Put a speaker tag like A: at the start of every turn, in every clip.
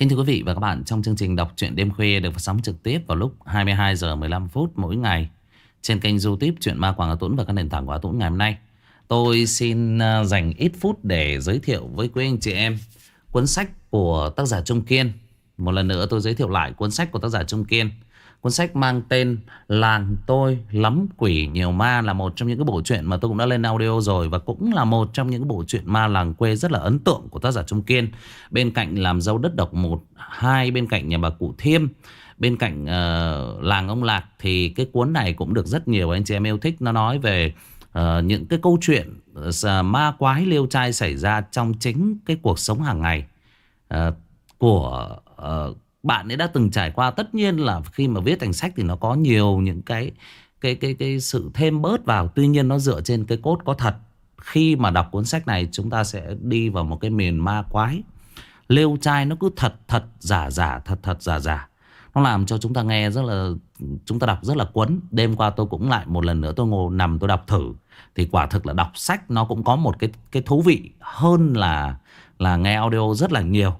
A: Kính thưa quý vị và các bạn, trong chương trình đọc truyện đêm khuya được phát sóng trực tiếp vào lúc 22 giờ 15 phút mỗi ngày trên kênh YouTube truyện ma Quảng Hà Tuấn và các nền tảng của Hà Tuấn ngày hôm nay. Tôi xin à, dành ít phút để giới thiệu với quý anh chị em cuốn sách của tác giả Trung Kiên. Một lần nữa tôi giới thiệu lại cuốn sách của tác giả Trung Kiên. Cuốn sách mang tên Làng tôi lắm quỷ nhiều ma là một trong những cái bộ truyện mà tôi cũng đã lên audio rồi và cũng là một trong những cái bộ truyện ma làng quê rất là ấn tượng của tác giả Trung Kiên. Bên cạnh làm dâu đất độc 1, 2, bên cạnh nhà bà Cụ Thiêm, bên cạnh uh, làng ông Lạc thì cái cuốn này cũng được rất nhiều anh chị em yêu thích. Nó nói về uh, những cái câu chuyện uh, ma quái liêu trai xảy ra trong chính cái cuộc sống hàng ngày uh, của uh, bạn ấy đã từng trải qua. Tất nhiên là khi mà viết thành sách thì nó có nhiều những cái cái cái cái sự thêm bớt vào. Tuy nhiên nó dựa trên cái cốt có thật. Khi mà đọc cuốn sách này, chúng ta sẽ đi vào một cái miền ma quái. Lêu trai nó cứ thật thật, giả giả, thật thật, giả giả. Nó làm cho chúng ta nghe rất là, chúng ta đọc rất là cuốn. Đêm qua tôi cũng lại một lần nữa tôi ngồi nằm tôi đọc thử. Thì quả thực là đọc sách nó cũng có một cái cái thú vị hơn là là nghe audio rất là nhiều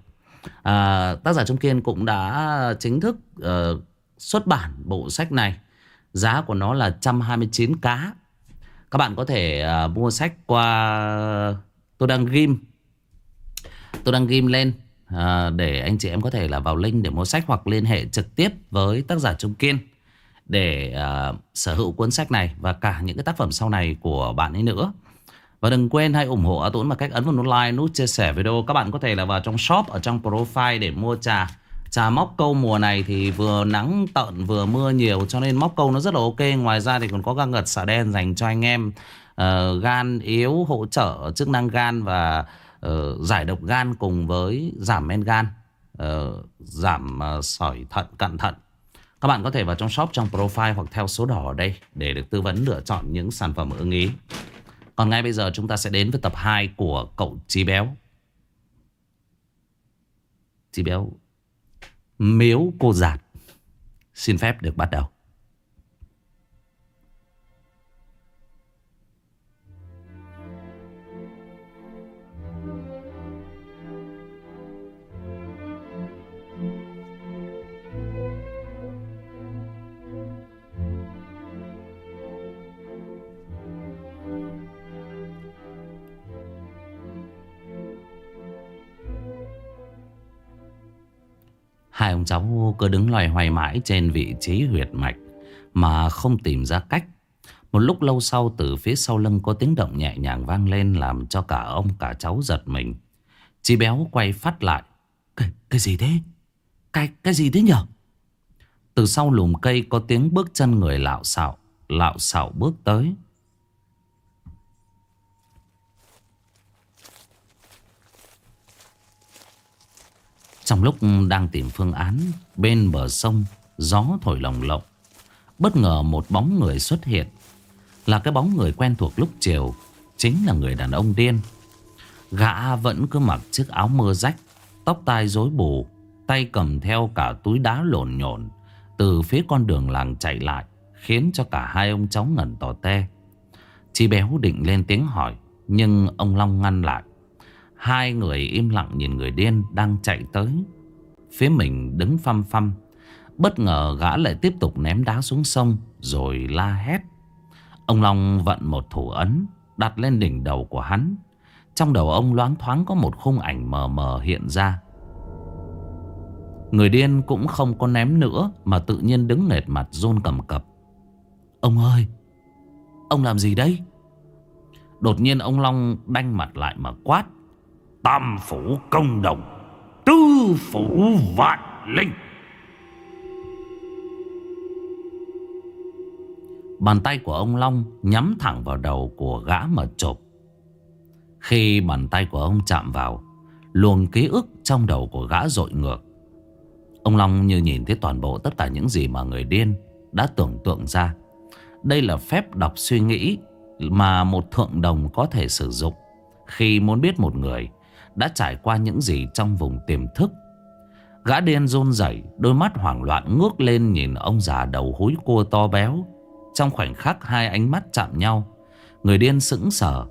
A: à, tác giả Trung Kiên cũng đã chính thức uh, xuất bản bộ sách này. Giá của nó là 129 cá. Các bạn có thể uh, mua sách qua tôi đang ghim tôi đang ghim lên uh, để anh chị em có thể là vào link để mua sách hoặc liên hệ trực tiếp với tác giả Trung Kiên để uh, sở hữu cuốn sách này và cả những cái tác phẩm sau này của bạn ấy nữa. Và đừng quên hãy ủng hộ A Tuấn bằng cách ấn vào nút like, nút chia sẻ video. Các bạn có thể là vào trong shop ở trong profile để mua trà. Trà móc câu mùa này thì vừa nắng tận vừa mưa nhiều cho nên móc câu nó rất là ok. Ngoài ra thì còn có găng ngật xả đen dành cho anh em uh, gan yếu hỗ trợ chức năng gan và uh, giải độc gan cùng với giảm men gan, uh, giảm uh, sỏi thận, cận thận. Các bạn có thể vào trong shop trong profile hoặc theo số đỏ ở đây để được tư vấn lựa chọn những sản phẩm ưng ý. Còn ngay bây giờ chúng ta sẽ đến với tập 2 của cậu Chí Béo. Chí Béo, miếu cô giạt. Xin phép được bắt đầu. Hai ông cháu cứ đứng loài hoài mãi trên vị trí huyệt mạch Mà không tìm ra cách Một lúc lâu sau từ phía sau lưng có tiếng động nhẹ nhàng vang lên Làm cho cả ông cả cháu giật mình Chị béo quay phát lại Cái, cái gì thế? Cái, cái gì thế nhở? Từ sau lùm cây có tiếng bước chân người lạo xạo Lạo xạo bước tới Trong lúc đang tìm phương án, Bên bờ sông, Gió thổi lồng lộng. Bất ngờ một bóng người xuất hiện. Là cái bóng người quen thuộc lúc chiều, Chính là người đàn ông điên. Gã vẫn cứ mặc chiếc áo mưa rách, Tóc tai rối bù, Tay cầm theo cả túi đá lộn nhộn, Từ phía con đường làng chạy lại, Khiến cho cả hai ông cháu ngẩn tỏ te. Chi béo định lên tiếng hỏi, Nhưng ông Long ngăn lại. Hai người im lặng nhìn người điên đang chạy tới. Phía mình đứng phăm phăm. Bất ngờ gã lại tiếp tục ném đá xuống sông, rồi la hét. Ông Long vận một thủ ấn, đặt lên đỉnh đầu của hắn. Trong đầu ông loáng thoáng có một khung ảnh mờ mờ hiện ra. Người điên cũng không có ném nữa, mà tự nhiên đứng nệt mặt run cầm cập. Ông ơi! Ông làm gì đấy? Đột nhiên ông Long đanh mặt lại mà quát. Tam phủ công đồng, Tư phủ vạn linh. Bàn tay của ông Long nhắm thẳng vào đầu của gã mà chộp. Khi bàn tay của ông chạm vào, Luồng ký ức trong đầu của gã dội ngược. Ông Long như nhìn thấy toàn bộ tất cả những gì mà người điên đã tưởng tượng ra. Đây là phép đọc suy nghĩ mà một thượng đồng có thể sử dụng Khi muốn biết một người đã trải qua những gì trong vùng tiềm thức. Gã điên run rẩy, đôi mắt hoảng loạn ngước lên nhìn ông già đầu húi cua to béo. Trong khoảnh khắc hai ánh mắt chạm nhau, người điên sững sờ.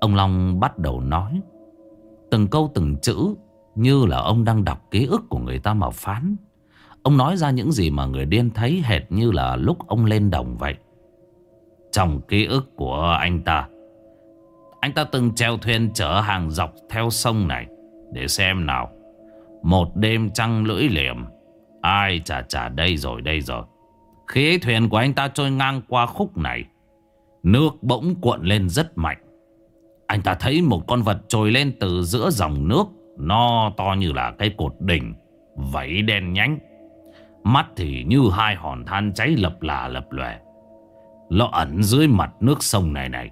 A: Ông Long bắt đầu nói. Từng câu từng chữ Như là ông đang đọc ký ức của người ta mà phán Ông nói ra những gì mà người điên thấy hệt như là lúc ông lên đồng vậy Trong ký ức của anh ta anh ta từng treo thuyền chở hàng dọc theo sông này. Để xem nào. Một đêm trăng lưỡi liềm. Ai chả chả đây rồi đây rồi. Khi ấy thuyền của anh ta trôi ngang qua khúc này, Nước bỗng cuộn lên rất mạnh. Anh ta thấy một con vật trồi lên từ giữa dòng nước Nó to như là cây cột đỉnh, Vẫy đen nhánh. Mắt thì như hai hòn than cháy lập là lập lòe. Nó ẩn dưới mặt nước sông này này.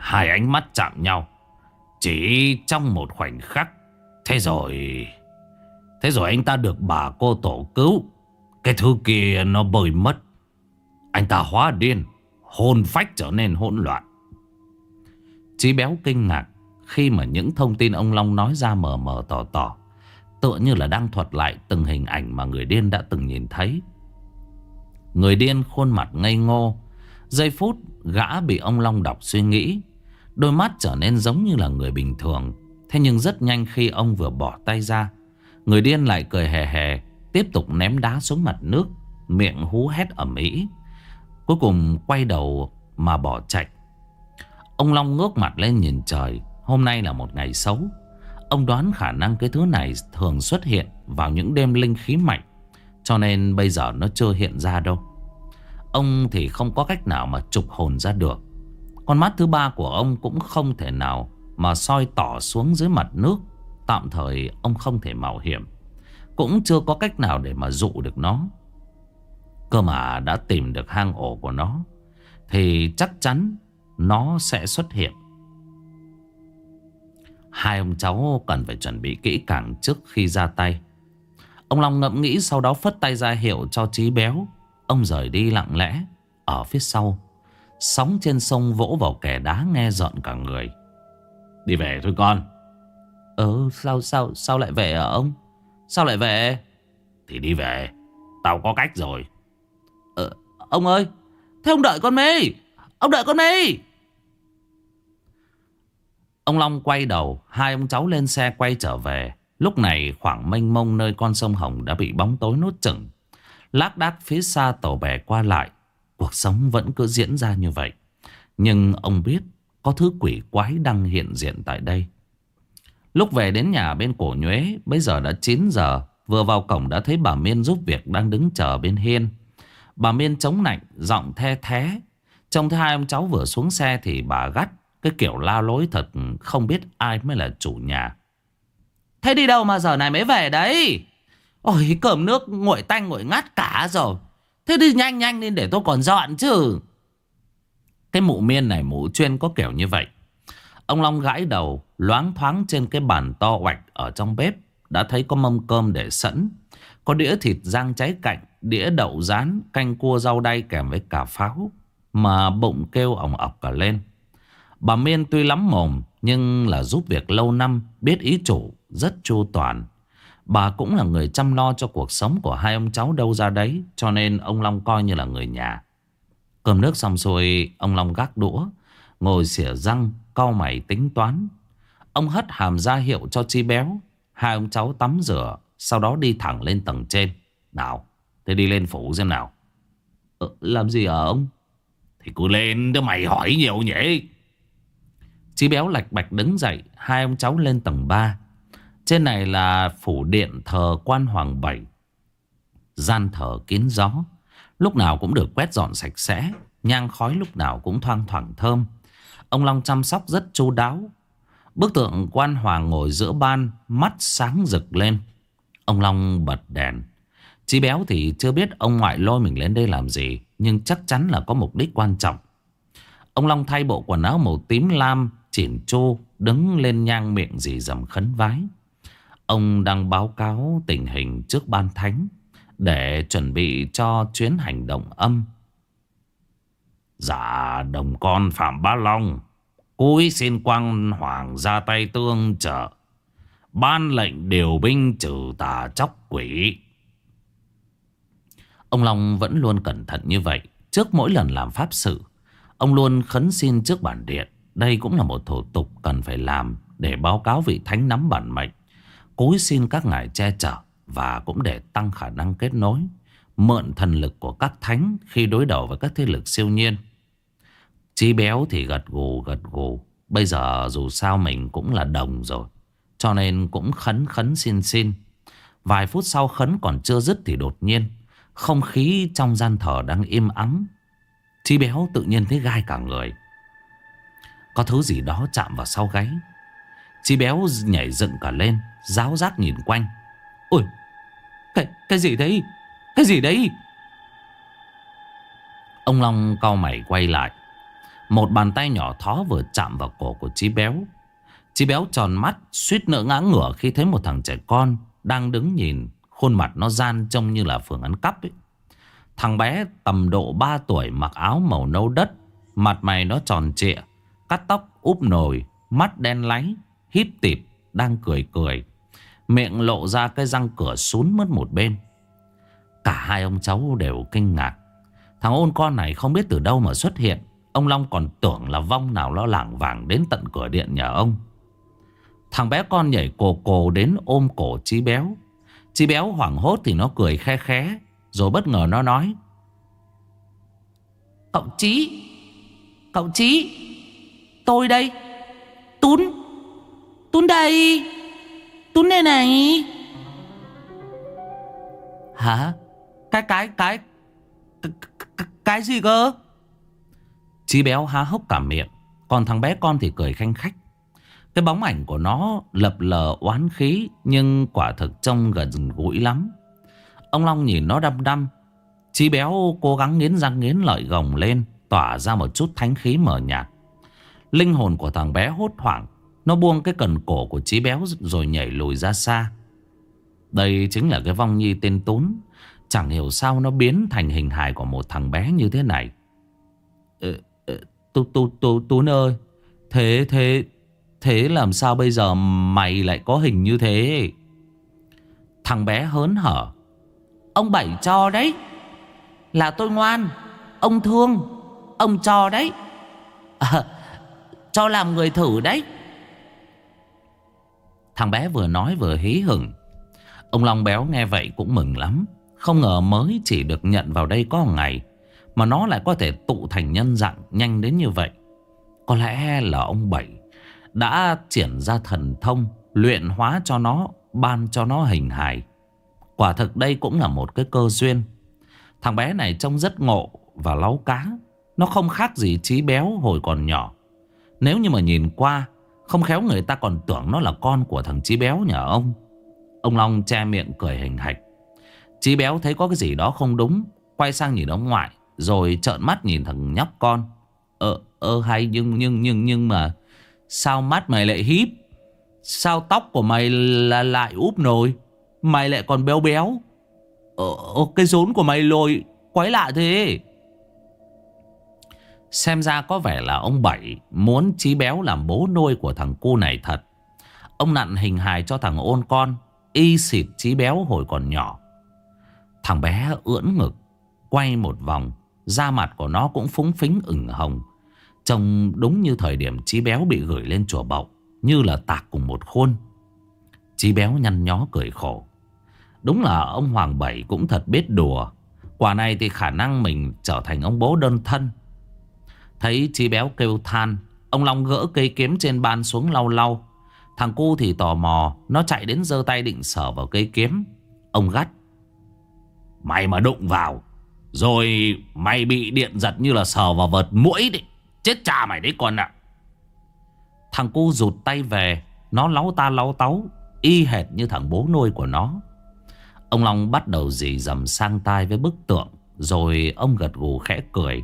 A: Hai ánh mắt chạm nhau. Chỉ trong một khoảnh khắc. Thế rồi Thế rồi anh ta được bà cô tổ cứu. Cái thứ kia nó bơi mất. Anh ta hóa điên, Hồn phách trở nên hỗn loạn. Chí béo kinh ngạc Khi mà những thông tin ông Long nói ra mờ mờ tỏ tỏ Tựa như là đang thuật lại từng hình ảnh mà người điên đã từng nhìn thấy. Người điên khuôn mặt ngây ngô, Giây phút gã bị ông Long đọc suy nghĩ Đôi mắt trở nên giống như là người bình thường. Thế nhưng rất nhanh khi ông vừa bỏ tay ra, Người điên lại cười hề hề, Tiếp tục ném đá xuống mặt nước, Miệng hú hét ẩm ý Cuối cùng quay đầu mà bỏ chạy. Ông Long ngước mặt lên nhìn trời, Hôm nay là một ngày xấu. Ông đoán khả năng cái thứ này thường xuất hiện vào những đêm linh khí mạnh, Cho nên bây giờ nó chưa hiện ra đâu. Ông thì không có cách nào mà trục hồn ra được. Con mắt thứ ba của ông cũng không thể nào mà soi tỏ xuống dưới mặt nước. Tạm thời, ông không thể mạo hiểm. Cũng chưa có cách nào để mà dụ được nó. Cơ mà đã tìm được hang ổ của nó, Thì chắc chắn nó sẽ xuất hiện. Hai ông cháu cần phải chuẩn bị kỹ càng trước khi ra tay. Ông Long ngẫm nghĩ sau đó phất tay ra hiệu cho trí béo. Ông rời đi lặng lẽ, Ở phía sau. Sóng trên sông vỗ vào kẻ đá nghe giận cả người. Đi về thôi con. Ừ sao sao sao lại về hả ông? Sao lại về? Thì đi về. Tao có cách rồi. Ờ ông ơi Thế ông đợi con mê. Ông đợi con mê. Ông Long quay đầu Hai ông cháu lên xe quay trở về. Lúc này khoảng mênh mông nơi con sông Hồng Đã bị bóng tối nốt chừng Lác đác phía xa tàu bè qua lại Cuộc sống vẫn cứ diễn ra như vậy Nhưng ông biết Có thứ quỷ quái đang hiện diện tại đây Lúc về đến nhà bên cổ nhuế Bây giờ đã 9 giờ, Vừa vào cổng đã thấy bà Miên giúp việc Đang đứng chờ bên hiên Bà Miên chống nạnh, Giọng the thế trong thấy hai ông cháu vừa xuống xe Thì bà gắt, cái kiểu la lối thật không biết ai mới là chủ nhà. Thế đi đâu mà giờ này mới về đấy? Ôi, cơm nước nguội tanh, nguội ngắt cả rồi. Thế đi nhanh nhanh lên để tôi còn dọn chứ. Cái mụ miên này mụ chuyên có kiểu như vậy. Ông Long gãi đầu loáng thoáng trên cái bàn to oạch ở trong bếp. Đã thấy có mâm cơm để sẵn. Có đĩa thịt rang cháy cạnh, đĩa đậu rán, canh cua rau đay kèm với cả pháo. Mà bụng kêu ỏng ọc cả lên. Bà Miên tuy lắm mồm nhưng là giúp việc lâu năm, biết ý chủ, rất chu toàn. Bà cũng là người chăm lo cho cuộc sống của hai ông cháu đâu ra đấy, cho nên ông Long coi như là người nhà. Cơm nước xong xuôi, ông Long gác đũa, ngồi xỉa răng, cau mày tính toán. Ông hất hàm ra hiệu cho chi béo, hai ông cháu tắm rửa, sau đó đi thẳng lên tầng trên. Nào, thế đi lên phủ xem nào. Ờ, làm gì hả ông? Thì cứ lên đó mày hỏi nhiều nhỉ. Chi béo lạch bạch đứng dậy Hai ông cháu lên tầng 3 trên này là phủ điện thờ quan hoàng bảy, Gian thờ kín gió. Lúc nào cũng được quét dọn sạch sẽ, Nhang khói lúc nào cũng thoang thoảng thơm. Ông Long chăm sóc rất chu đáo. Bức tượng quan hoàng ngồi giữa ban, Mắt sáng rực lên. Ông Long bật đèn. Chí béo thì chưa biết ông ngoại lôi mình lên đây làm gì, Nhưng chắc chắn là có mục đích quan trọng. Ông Long thay bộ quần áo màu tím lam, chỉn chu, đứng lên nhang miệng gì dầm khấn vái. Ông đang báo cáo tình hình trước ban thánh để chuẩn bị cho chuyến hành động âm. Dạ đồng con Phạm Bá Long cúi xin quang hoàng ra tay tương trợ ban lệnh điều binh trừ tà chóc quỷ. Ông Long vẫn luôn cẩn thận như vậy. Trước mỗi lần làm pháp sự, ông luôn khấn xin trước bản điện. Đây cũng là một thủ tục cần phải làm để báo cáo vị thánh nắm bản mệnh cúi xin các ngài che chở và cũng để tăng khả năng kết nối, mượn thần lực của các thánh khi đối đầu với các thế lực siêu nhiên. Chí béo thì gật gù gật gù, bây giờ dù sao mình cũng là đồng rồi, cho nên cũng khấn khấn xin xin. Vài phút sau khấn còn chưa dứt thì đột nhiên, không khí trong gian thờ đang im ắng. Chí béo tự nhiên thấy gai cả người. Có thứ gì đó chạm vào sau gáy. Chí béo nhảy dựng cả lên, giáo giác nhìn quanh. Ôi, cái, cái gì đấy? Cái gì đấy? Ông Long cau mày quay lại. Một bàn tay nhỏ thó vừa chạm vào cổ của Chí Béo. Chí Béo tròn mắt, suýt nữa ngã ngửa khi thấy một thằng trẻ con đang đứng nhìn. Khuôn mặt nó gian trông như là phường ăn cắp ấy. Thằng bé tầm độ 3 tuổi mặc áo màu nâu đất. Mặt mày nó tròn trịa, cắt tóc úp nồi, mắt đen láy, hít tịp, đang cười cười. Miệng lộ ra cái răng cửa sún mất một bên. Cả hai ông cháu đều kinh ngạc. Thằng ôn con này không biết từ đâu mà xuất hiện. Ông Long còn tưởng là vong nào lo lảng vàng đến tận cửa điện nhà ông. Thằng bé con nhảy cồ cồ đến ôm cổ Chí Béo. Chí Béo hoảng hốt thì nó cười khe khé Rồi bất ngờ nó nói, Cậu Chí Cậu Chí, Tôi đây, Tún Tún đây. Tún đây này. Hả? Cái cái cái Cái, cái, cái gì cơ? Chí béo há hốc cả miệng. Còn thằng bé con thì cười khanh khách. Cái bóng ảnh của nó lập lờ oán khí Nhưng quả thực trông gần gũi lắm. Ông Long nhìn nó đăm đăm. Chí béo cố gắng nghiến răng nghiến lợi gồng lên Tỏa ra một chút thánh khí mờ nhạt. Linh hồn của thằng bé hốt hoảng nó buông cái cần cổ của chí béo rồi nhảy lùi ra xa. Đây chính là cái vong nhi tên Tún. Chẳng hiểu sao nó biến thành hình hài của một thằng bé như thế này. Ờ, ờ, tú, tú, tú, Tún ơi, thế, thế, thế làm sao bây giờ mày lại có hình như thế? Thằng bé hớn hở. Ông Bảy cho đấy. Là tôi ngoan. Ông thương. Ông cho đấy. À, cho làm người thử đấy. Thằng bé vừa nói vừa hí hửng. Ông Long Béo nghe vậy cũng mừng lắm. Không ngờ mới chỉ được nhận vào đây có ngày, Mà nó lại có thể tụ thành nhân dạng nhanh đến như vậy. Có lẽ là ông Bảy Đã triển ra thần thông, Luyện hóa cho nó, Ban cho nó hình hài. Quả thực đây cũng là một cái cơ duyên. Thằng bé này trông rất ngộ Và láu cá. Nó không khác gì trí béo hồi còn nhỏ. Nếu như mà nhìn qua không khéo người ta còn tưởng nó là con của thằng Chí Béo nhà ông. Ông Long che miệng cười hình hạch. Chí Béo thấy có cái gì đó không đúng Quay sang nhìn ông ngoại Rồi trợn mắt nhìn thằng nhóc con. Ờ, ờ hay nhưng nhưng nhưng nhưng mà Sao mắt mày lại híp? Sao tóc của mày là lại úp nồi? Mày lại còn béo béo? Ờ, ờ cái rốn của mày lồi Quái lạ thế. Xem ra có vẻ là ông Bảy muốn chí béo làm bố nuôi của thằng cu này thật. Ông nặn hình hài cho thằng ôn con, y xịt chí béo hồi còn nhỏ. Thằng bé ưỡn ngực, quay một vòng, da mặt của nó cũng phúng phính ửng hồng. Trông đúng như thời điểm chí béo bị gửi lên chùa bậu, như là tạc cùng một khuôn. Chí béo nhăn nhó cười khổ. Đúng là ông Hoàng Bảy cũng thật biết đùa. Quả này thì khả năng mình trở thành ông bố đơn thân Thấy chi béo kêu than, Ông Long gỡ cây kiếm trên ban xuống lau lau. Thằng cu thì tò mò, Nó chạy đến giơ tay định sở vào cây kiếm. Ông gắt. Mày mà đụng vào, Rồi mày bị điện giật như là sờ vào vật mũi đấy Chết cha mày đấy con ạ. Thằng cu rụt tay về, Nó láu ta láu táu, Y hệt như thằng bố nuôi của nó. Ông Long bắt đầu dì dầm sang tai với bức tượng, Rồi ông gật gù khẽ cười.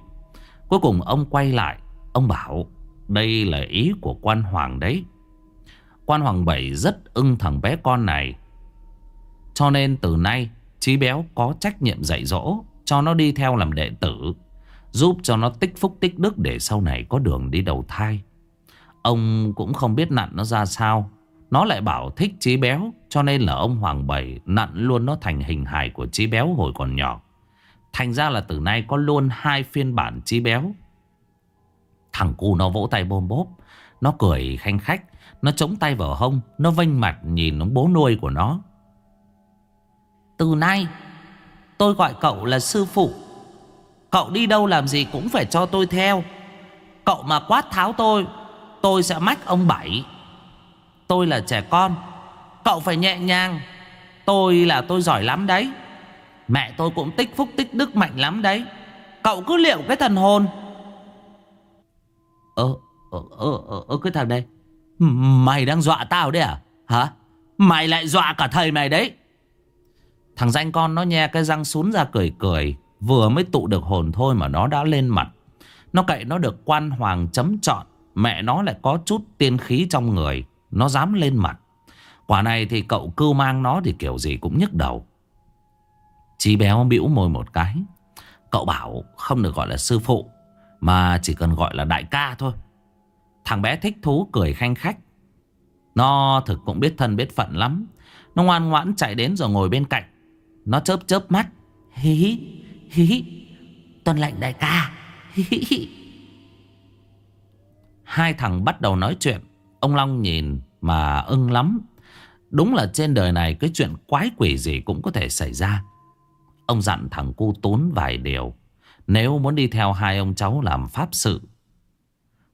A: Cuối cùng ông quay lại, Ông bảo, đây là ý của quan hoàng đấy. Quan hoàng bảy rất ưng thằng bé con này. Cho nên từ nay, Chí béo có trách nhiệm dạy dỗ, Cho nó đi theo làm đệ tử, Giúp cho nó tích phúc tích đức Để sau này có đường đi đầu thai. Ông cũng không biết nặn nó ra sao. Nó lại bảo thích chí béo, Cho nên là ông Hoàng Bảy Nặn luôn nó thành hình hài của chí béo hồi còn nhỏ. Thành ra là từ nay có luôn hai phiên bản chi béo. Thằng cu nó vỗ tay bôm bốp. Nó cười khanh khách. Nó chống tay vào hông, Nó vênh mặt nhìn ông bố nuôi của nó Từ nay, Tôi gọi cậu là sư phụ Cậu đi đâu làm gì cũng phải cho tôi theo Cậu mà quát tháo tôi Tôi sẽ mách ông Bảy Tôi là trẻ con, Cậu phải nhẹ nhàng Tôi là tôi giỏi lắm đấy Mẹ tôi cũng tích phúc tích đức mạnh lắm đấy. Cậu cứ liệu cái thần hồn. Ơ Ơ ơ ơ cái thằng đây Mày đang dọa tao đấy à? Hả? Mày lại dọa cả thầy mày đấy. Thằng danh con nó nhe cái răng sún ra cười cười, Vừa mới tụ được hồn thôi mà nó đã lên mặt. Nó cậy nó được quan hoàng chấm chọn Mẹ nó lại có chút tiên khí trong người, Nó dám lên mặt. Quả này thì cậu cưu mang nó thì kiểu gì cũng nhức đầu. Chí béo bĩu môi một cái. Cậu bảo không được gọi là sư phụ, Mà chỉ cần gọi là đại ca thôi. Thằng bé thích thú cười khanh khách. Nó thực cũng biết thân biết phận lắm. Nó ngoan ngoãn chạy đến rồi ngồi bên cạnh. Nó chớp chớp mắt. Hí hí hí hí Tuân lệnh đại ca. Hí hí hí Hai thằng bắt đầu nói chuyện. Ông Long nhìn mà ưng lắm. Đúng là trên đời này Cái chuyện quái quỷ gì cũng có thể xảy ra. Ông dặn thằng cu tốn vài điều. Nếu muốn đi theo hai ông cháu làm pháp sự.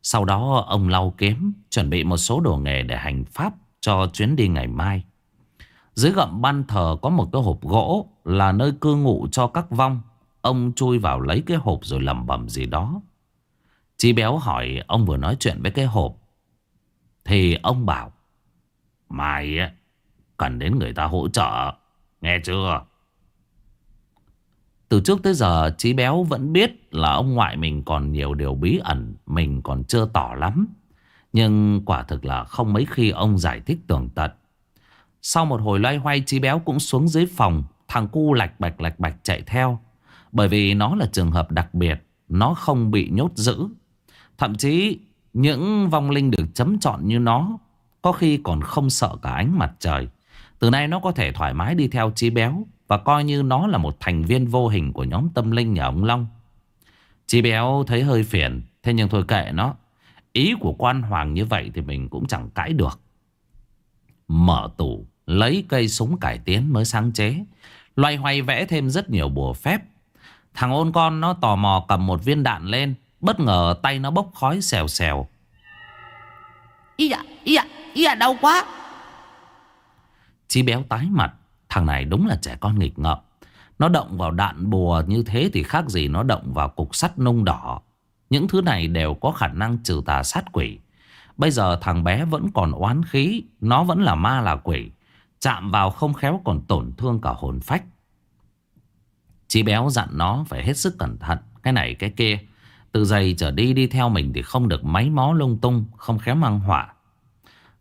A: Sau đó, ông lau kiếm, Chuẩn bị một số đồ nghề để hành pháp Cho chuyến đi ngày mai. Dưới gậm ban thờ có một cái hộp gỗ Là nơi cư ngụ cho các vong. Ông chui vào lấy cái hộp rồi lầm bầm gì đó. Chí béo hỏi ông vừa nói chuyện với cái hộp. Thì ông bảo, Mày cần đến người ta hỗ trợ, Nghe chưa? Từ trước tới giờ, Chí béo vẫn biết là ông ngoại mình còn nhiều điều bí ẩn, Mình còn chưa tỏ lắm. Nhưng quả thực là không mấy khi ông giải thích tường tận. Sau một hồi loay hoay, Chí béo cũng xuống dưới phòng, Thằng cu lạch bạch lạch bạch chạy theo. Bởi vì nó là trường hợp đặc biệt, Nó không bị nhốt giữ. Thậm chí, những vong linh được chấm chọn như nó, Có khi còn không sợ cả ánh mặt trời. Từ nay nó có thể thoải mái đi theo Chí Béo. Và coi như nó là một thành viên vô hình của nhóm tâm linh nhà ông Long. Chí Béo thấy hơi phiền Thế nhưng thôi kệ nó. Ý của quan hoàng như vậy thì mình cũng chẳng cãi được. Mở tủ Lấy cây súng cải tiến mới sáng chế. Loay hoay vẽ thêm rất nhiều bùa phép. Thằng ôn con nó tò mò cầm một viên đạn lên Bất ngờ tay nó bốc khói xèo xèo. Ý à, ý à, ý à đau quá. Chí béo tái mặt Thằng này đúng là trẻ con nghịch ngợm. Nó động vào đạn bùa như thế Thì khác gì nó động vào cục sắt nung đỏ. Những thứ này đều có khả năng trừ tà sát quỷ. Bây giờ thằng bé vẫn còn oán khí Nó vẫn là ma là quỷ. Chạm vào không khéo còn tổn thương cả hồn phách. Chí béo dặn nó phải hết sức cẩn thận Cái này cái kia. Từ giày trở đi đi theo mình thì không được máy mó lung tung, không khéo mang họa.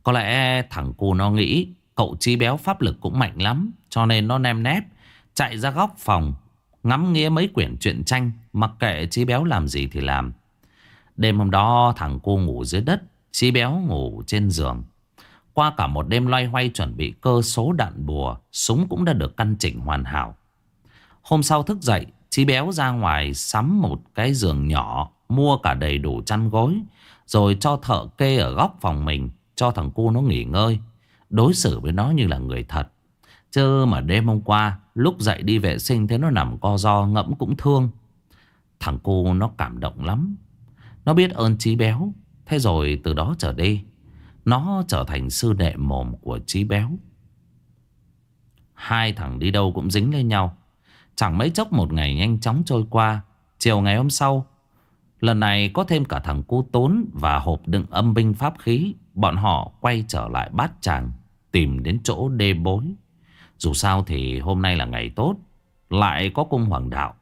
A: Có lẽ thằng cu nó nghĩ cậu chi béo pháp lực cũng mạnh lắm, cho nên nó nem nép, chạy ra góc phòng, ngắm nghĩa mấy quyển truyện tranh, mặc kệ chi béo làm gì thì làm. Đêm hôm đó thằng cô ngủ dưới đất, chi béo ngủ trên giường. Qua cả một đêm loay hoay chuẩn bị cơ số đạn bùa, súng cũng đã được căn chỉnh hoàn hảo. Hôm sau thức dậy, Chi béo ra ngoài sắm một cái giường nhỏ Mua cả đầy đủ chăn gối Rồi cho thợ kê ở góc phòng mình Cho thằng cu nó nghỉ ngơi Đối xử với nó như là người thật. Chứ mà đêm hôm qua, Lúc dậy đi vệ sinh thế nó nằm co do ngẫm cũng thương. Thằng cô nó cảm động lắm. Nó biết ơn Chí béo. Thế rồi từ đó trở đi, Nó trở thành sư đệ mồm của Chí béo. Hai thằng đi đâu cũng dính lên nhau. Chẳng mấy chốc một ngày nhanh chóng trôi qua. Chiều ngày hôm sau, Lần này có thêm cả thằng cu tốn Và hộp đựng âm binh pháp khí. Bọn họ quay trở lại bát tràng. Tìm đến chỗ đê bối Dù sao thì hôm nay là ngày tốt, Lại có cung hoàng đạo.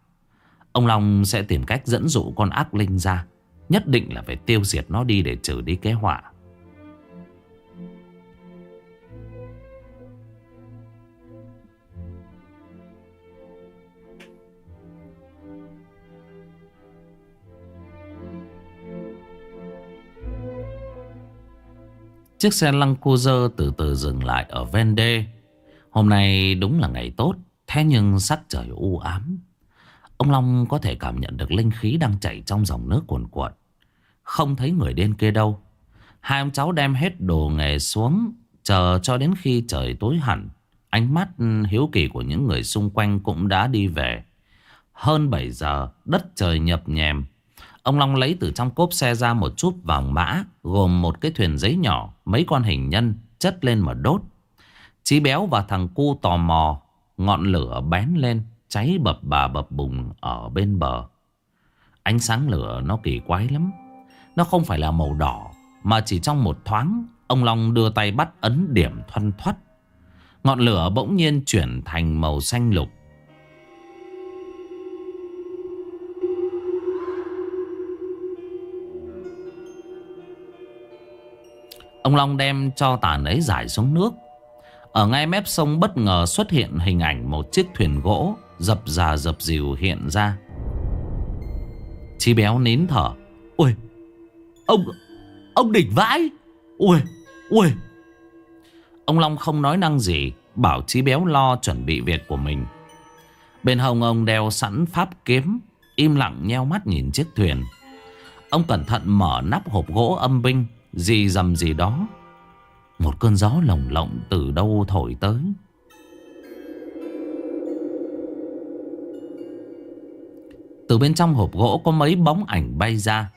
A: Ông Long sẽ tìm cách dẫn dụ con ác linh ra, Nhất định là phải tiêu diệt nó đi để trừ đi kế họa. Chiếc xe lăng cô dơ từ từ dừng lại ở ven đê. Hôm nay đúng là ngày tốt, thế nhưng sắc trời u ám. Ông Long có thể cảm nhận được linh khí đang chảy trong dòng nước cuồn cuộn. Không thấy người đen kia đâu. Hai ông cháu đem hết đồ nghề xuống Chờ cho đến khi trời tối hẳn Ánh mắt hiếu kỳ của những người xung quanh cũng đã đi về Hơn 7 giờ Đất trời nhập nhèm Ông Long lấy từ trong cốp xe ra một chút vàng mã, Gồm một cái thuyền giấy nhỏ, Mấy con hình nhân chất lên mà đốt. Chí béo và thằng cu tò mò, Ngọn lửa bén lên, Cháy bập bà bập bùng ở bên bờ. Ánh sáng lửa nó kỳ quái lắm. Nó không phải là màu đỏ, Mà chỉ trong một thoáng, Ông Long đưa tay bắt ấn điểm thoăn thoắt. Ngọn lửa bỗng nhiên chuyển thành màu xanh lục. Ông Long đem cho tàn ấy giải xuống nước. Ở ngay mép sông bất ngờ xuất hiện hình ảnh một chiếc thuyền gỗ Dập già dập dìu hiện ra. Chi béo nín thở. Ui, Ông Ông đỉnh vãi. Ui, ui. Ông Long không nói năng gì Bảo Chí béo lo chuẩn bị việc của mình. Bên hông ông đeo sẵn pháp kiếm Im lặng nheo mắt nhìn chiếc thuyền. Ông cẩn thận mở nắp hộp gỗ âm binh gì dầm gì đó. Một cơn gió lồng lộng từ đâu thổi tới. Từ bên trong hộp gỗ có mấy bóng ảnh bay ra.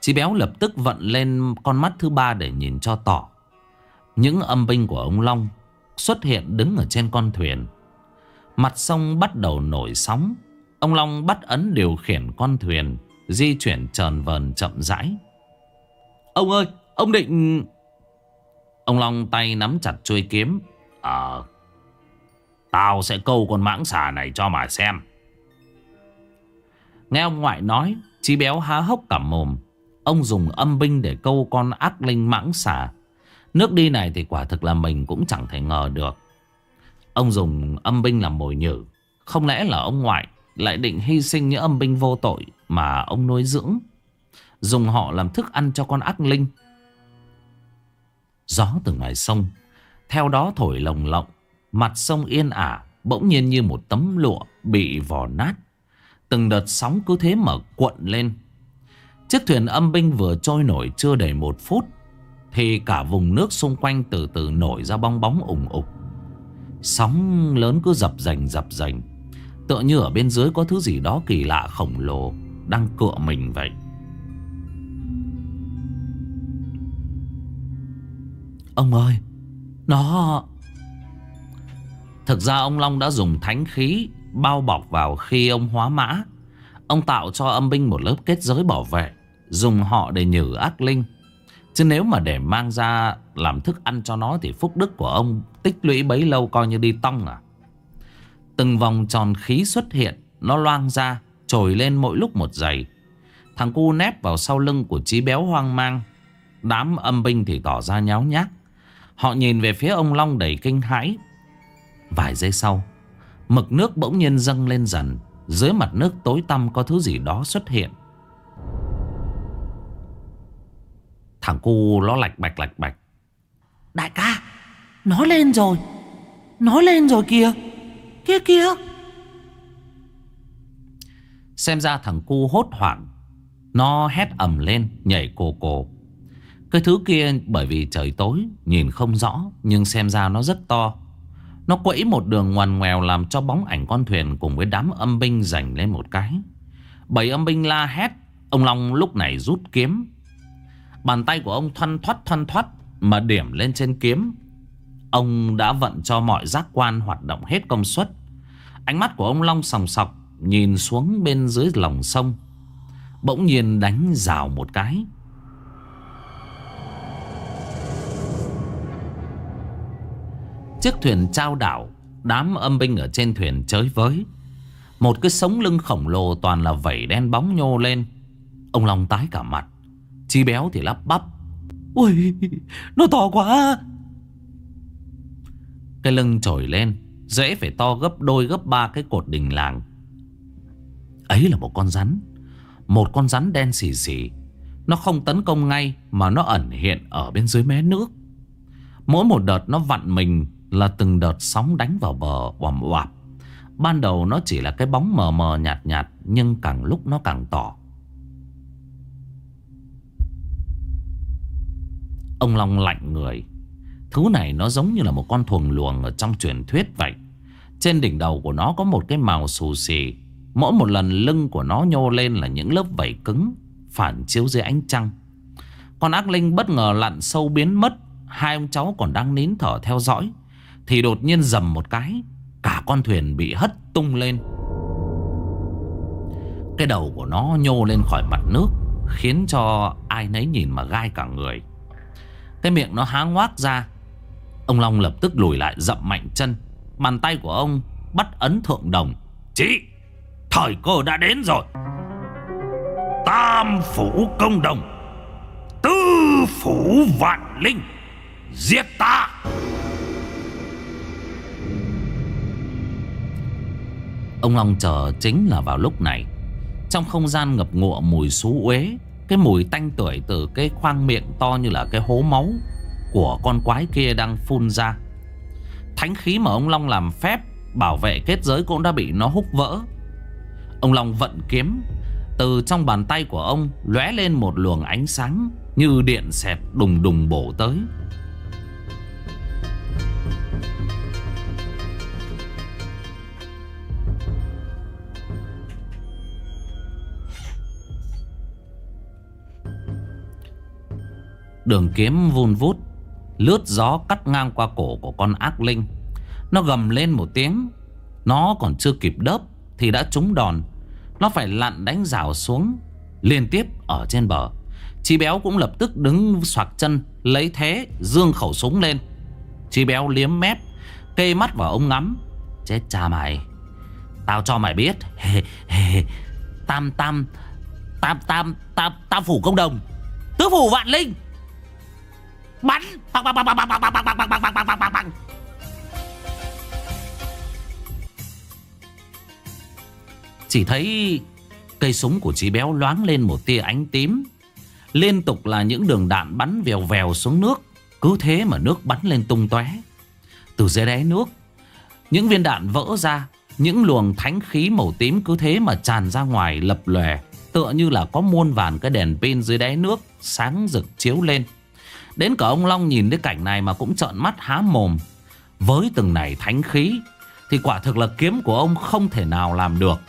A: Chị béo lập tức vận lên con mắt thứ ba để nhìn cho tỏ. Những âm binh của ông Long xuất hiện đứng ở trên con thuyền. Mặt sông bắt đầu nổi sóng. Ông Long bắt ấn điều khiển con thuyền, Di chuyển tròn vờn chậm rãi. Ông ơi! Ông định... Ông Long tay nắm chặt chuôi kiếm. Ờ... tao sẽ câu con mãng xà này cho mà xem. Nghe ông ngoại nói, Chí béo há hốc cả mồm. Ông dùng âm binh để câu con ác linh mãng xà. Nước đi này thì quả thực là mình cũng chẳng thể ngờ được. Ông dùng âm binh làm mồi nhử. Không lẽ là ông ngoại lại định hy sinh những âm binh vô tội mà ông nuôi dưỡng. Dùng họ làm thức ăn cho con ác linh. Gió từ ngoài sông. Theo đó thổi lồng lộng, Mặt sông yên ả, Bỗng nhiên như một tấm lụa bị vò nát. Từng đợt sóng cứ thế mở cuộn lên. Chiếc thuyền âm binh vừa trôi nổi chưa đầy một phút, Thì cả vùng nước xung quanh từ từ nổi ra bong bóng ủng ục. Sóng lớn cứ dập dành dập dành. Tựa như ở bên dưới có thứ gì đó kỳ lạ khổng lồ Đang cựa mình vậy. Ông ơi, Nó Thực ra ông Long đã dùng thánh khí Bao bọc vào khi ông hóa mã. Ông tạo cho âm binh một lớp kết giới bảo vệ, Dùng họ để nhử ác linh. Chứ nếu mà để mang ra Làm thức ăn cho nó Thì phúc đức của ông tích lũy bấy lâu Coi như đi tong à. Từng vòng tròn khí xuất hiện, Nó loang ra, Trồi lên mỗi lúc một giày. Thằng cu nép vào sau lưng của trí béo hoang mang. Đám âm binh thì tỏ ra nháo nhác. Họ nhìn về phía ông Long đầy kinh hãi. Vài giây sau Mực nước bỗng nhiên dâng lên dần. Dưới mặt nước tối tăm có thứ gì đó xuất hiện. Thằng cu nó lạch bạch lạch bạch. Đại ca Nó lên rồi. Nó lên rồi kìa. Kia kia. Xem ra thằng cu hốt hoảng. Nó hét ầm lên Nhảy cổ cổ cái thứ kia, bởi vì trời tối, Nhìn không rõ, Nhưng xem ra nó rất to. Nó quẫy một đường ngoằn ngoèo Làm cho bóng ảnh con thuyền Cùng với đám âm binh giành lên một cái. Bảy âm binh la hét, Ông Long lúc này rút kiếm. Bàn tay của ông thoăn thoát thoăn thoát Mà điểm lên trên kiếm. Ông đã vận cho mọi giác quan hoạt động hết công suất. Ánh mắt của ông Long sòng sọc, Nhìn xuống bên dưới lòng sông. Bỗng nhiên đánh rào một cái. Chiếc thuyền trao đảo, Đám âm binh ở trên thuyền chới với. Một cái sống lưng khổng lồ toàn là vẩy đen bóng nhô lên. Ông Long tái cả mặt, Chi béo thì lắp bắp. Ui, Nó to quá. Cái lưng trồi lên, Dễ phải to gấp đôi gấp ba cái cột đình làng. Ấy là một con rắn, Một con rắn đen xì xì. Nó không tấn công ngay Mà nó ẩn hiện ở bên dưới mé nước. Mỗi một đợt nó vặn mình là từng đợt sóng đánh vào bờ oàm oạp. Ban đầu nó chỉ là cái bóng mờ mờ nhạt nhạt, nhưng càng lúc nó càng tỏ. Ông Long lạnh người. Thứ này nó giống như là một con thuồng luồng Ở trong truyền thuyết vậy. Trên đỉnh đầu của nó có một cái màu xù xì. Mỗi một lần lưng của nó nhô lên Là những lớp vảy cứng, Phản chiếu dưới ánh trăng. Con ác linh bất ngờ lặn sâu biến mất. Hai ông cháu còn đang nín thở theo dõi. Thì đột nhiên dầm một cái, Cả con thuyền bị hất tung lên. Cái đầu của nó nhô lên khỏi mặt nước, Khiến cho ai nấy nhìn mà gai cả người. Cái miệng nó há ngoác ra. Ông Long lập tức lùi lại, dậm mạnh chân. Bàn tay của ông bắt ấn thượng đồng.
B: Chị, Thời cơ đã đến rồi. Tam phủ công đồng, Tư phủ vạn linh, Giết ta.
A: Ông Long chờ chính là vào lúc này. Trong không gian ngập ngụa mùi xú uế, Cái mùi tanh tưởi từ cái khoang miệng to như là cái hố máu Của con quái kia đang phun ra. Thánh khí mà ông Long làm phép, Bảo vệ kết giới cũng đã bị nó hút vỡ. Ông Long vận kiếm, Từ trong bàn tay của ông lóe lên một luồng ánh sáng Như điện xẹt đùng đùng bổ tới. Đường kiếm vun vút, Lướt gió cắt ngang qua cổ của con ác linh. Nó gầm lên một tiếng, Nó còn chưa kịp đớp Thì đã trúng đòn. Nó phải lặn đánh rào xuống, Liên tiếp ở trên bờ. Chi béo cũng lập tức đứng soạc chân, Lấy thế dương khẩu súng lên. Chi béo liếm mép Kê mắt vào ông ngắm. Chết cha mày, Tao cho mày biết. Tam tam Tam tam tam tam phủ công đồng. Tứ phủ vạn linh. Bắn Bằng bằng bằng bằng bằng bằng bằng bằng bằng bằng bằng bằng bằng bằng Chỉ thấy cây súng của chị béo loáng lên một tia ánh tím Liên tục là những đường đạn bắn vèo vèo xuống nước Cứ thế mà nước bắn lên tung tóe Từ dưới đáy nước Những viên đạn vỡ ra Những luồng thánh khí màu tím cứ thế mà tràn ra ngoài lập lòe Tựa như là có muôn vàn cái đèn pin dưới đáy nước Sáng rực chiếu lên Đến cả ông Long nhìn thấy cảnh này mà cũng trợn mắt há mồm. Với từng này thánh khí, Thì quả thực là kiếm của ông không thể nào làm được.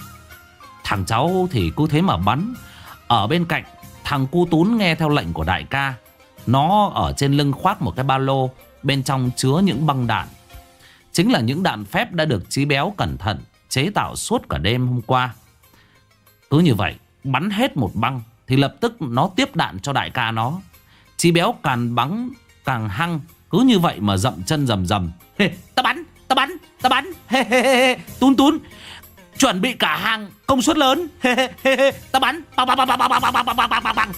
A: Thằng cháu thì cứ thế mà bắn. Ở bên cạnh, Thằng cu tún nghe theo lệnh của đại ca. Nó ở trên lưng khoác một cái ba lô, Bên trong chứa những băng đạn. Chính là những đạn phép đã được trí Béo cẩn thận Chế tạo suốt cả đêm hôm qua. Cứ như vậy, Bắn hết một băng, Thì lập tức nó tiếp đạn cho đại ca nó. Chí béo càng bắn càng hăng Cứ như vậy mà dậm chân rầm rầm hey, Ta bắn, ta bắn, ta bắn hey, hey, hey, Tún tún Chuẩn bị cả hàng công suất lớn hey, hey, hey, Ta bắn bằng bằng bằng bằng bằng bằng bằng bằng bằng bằng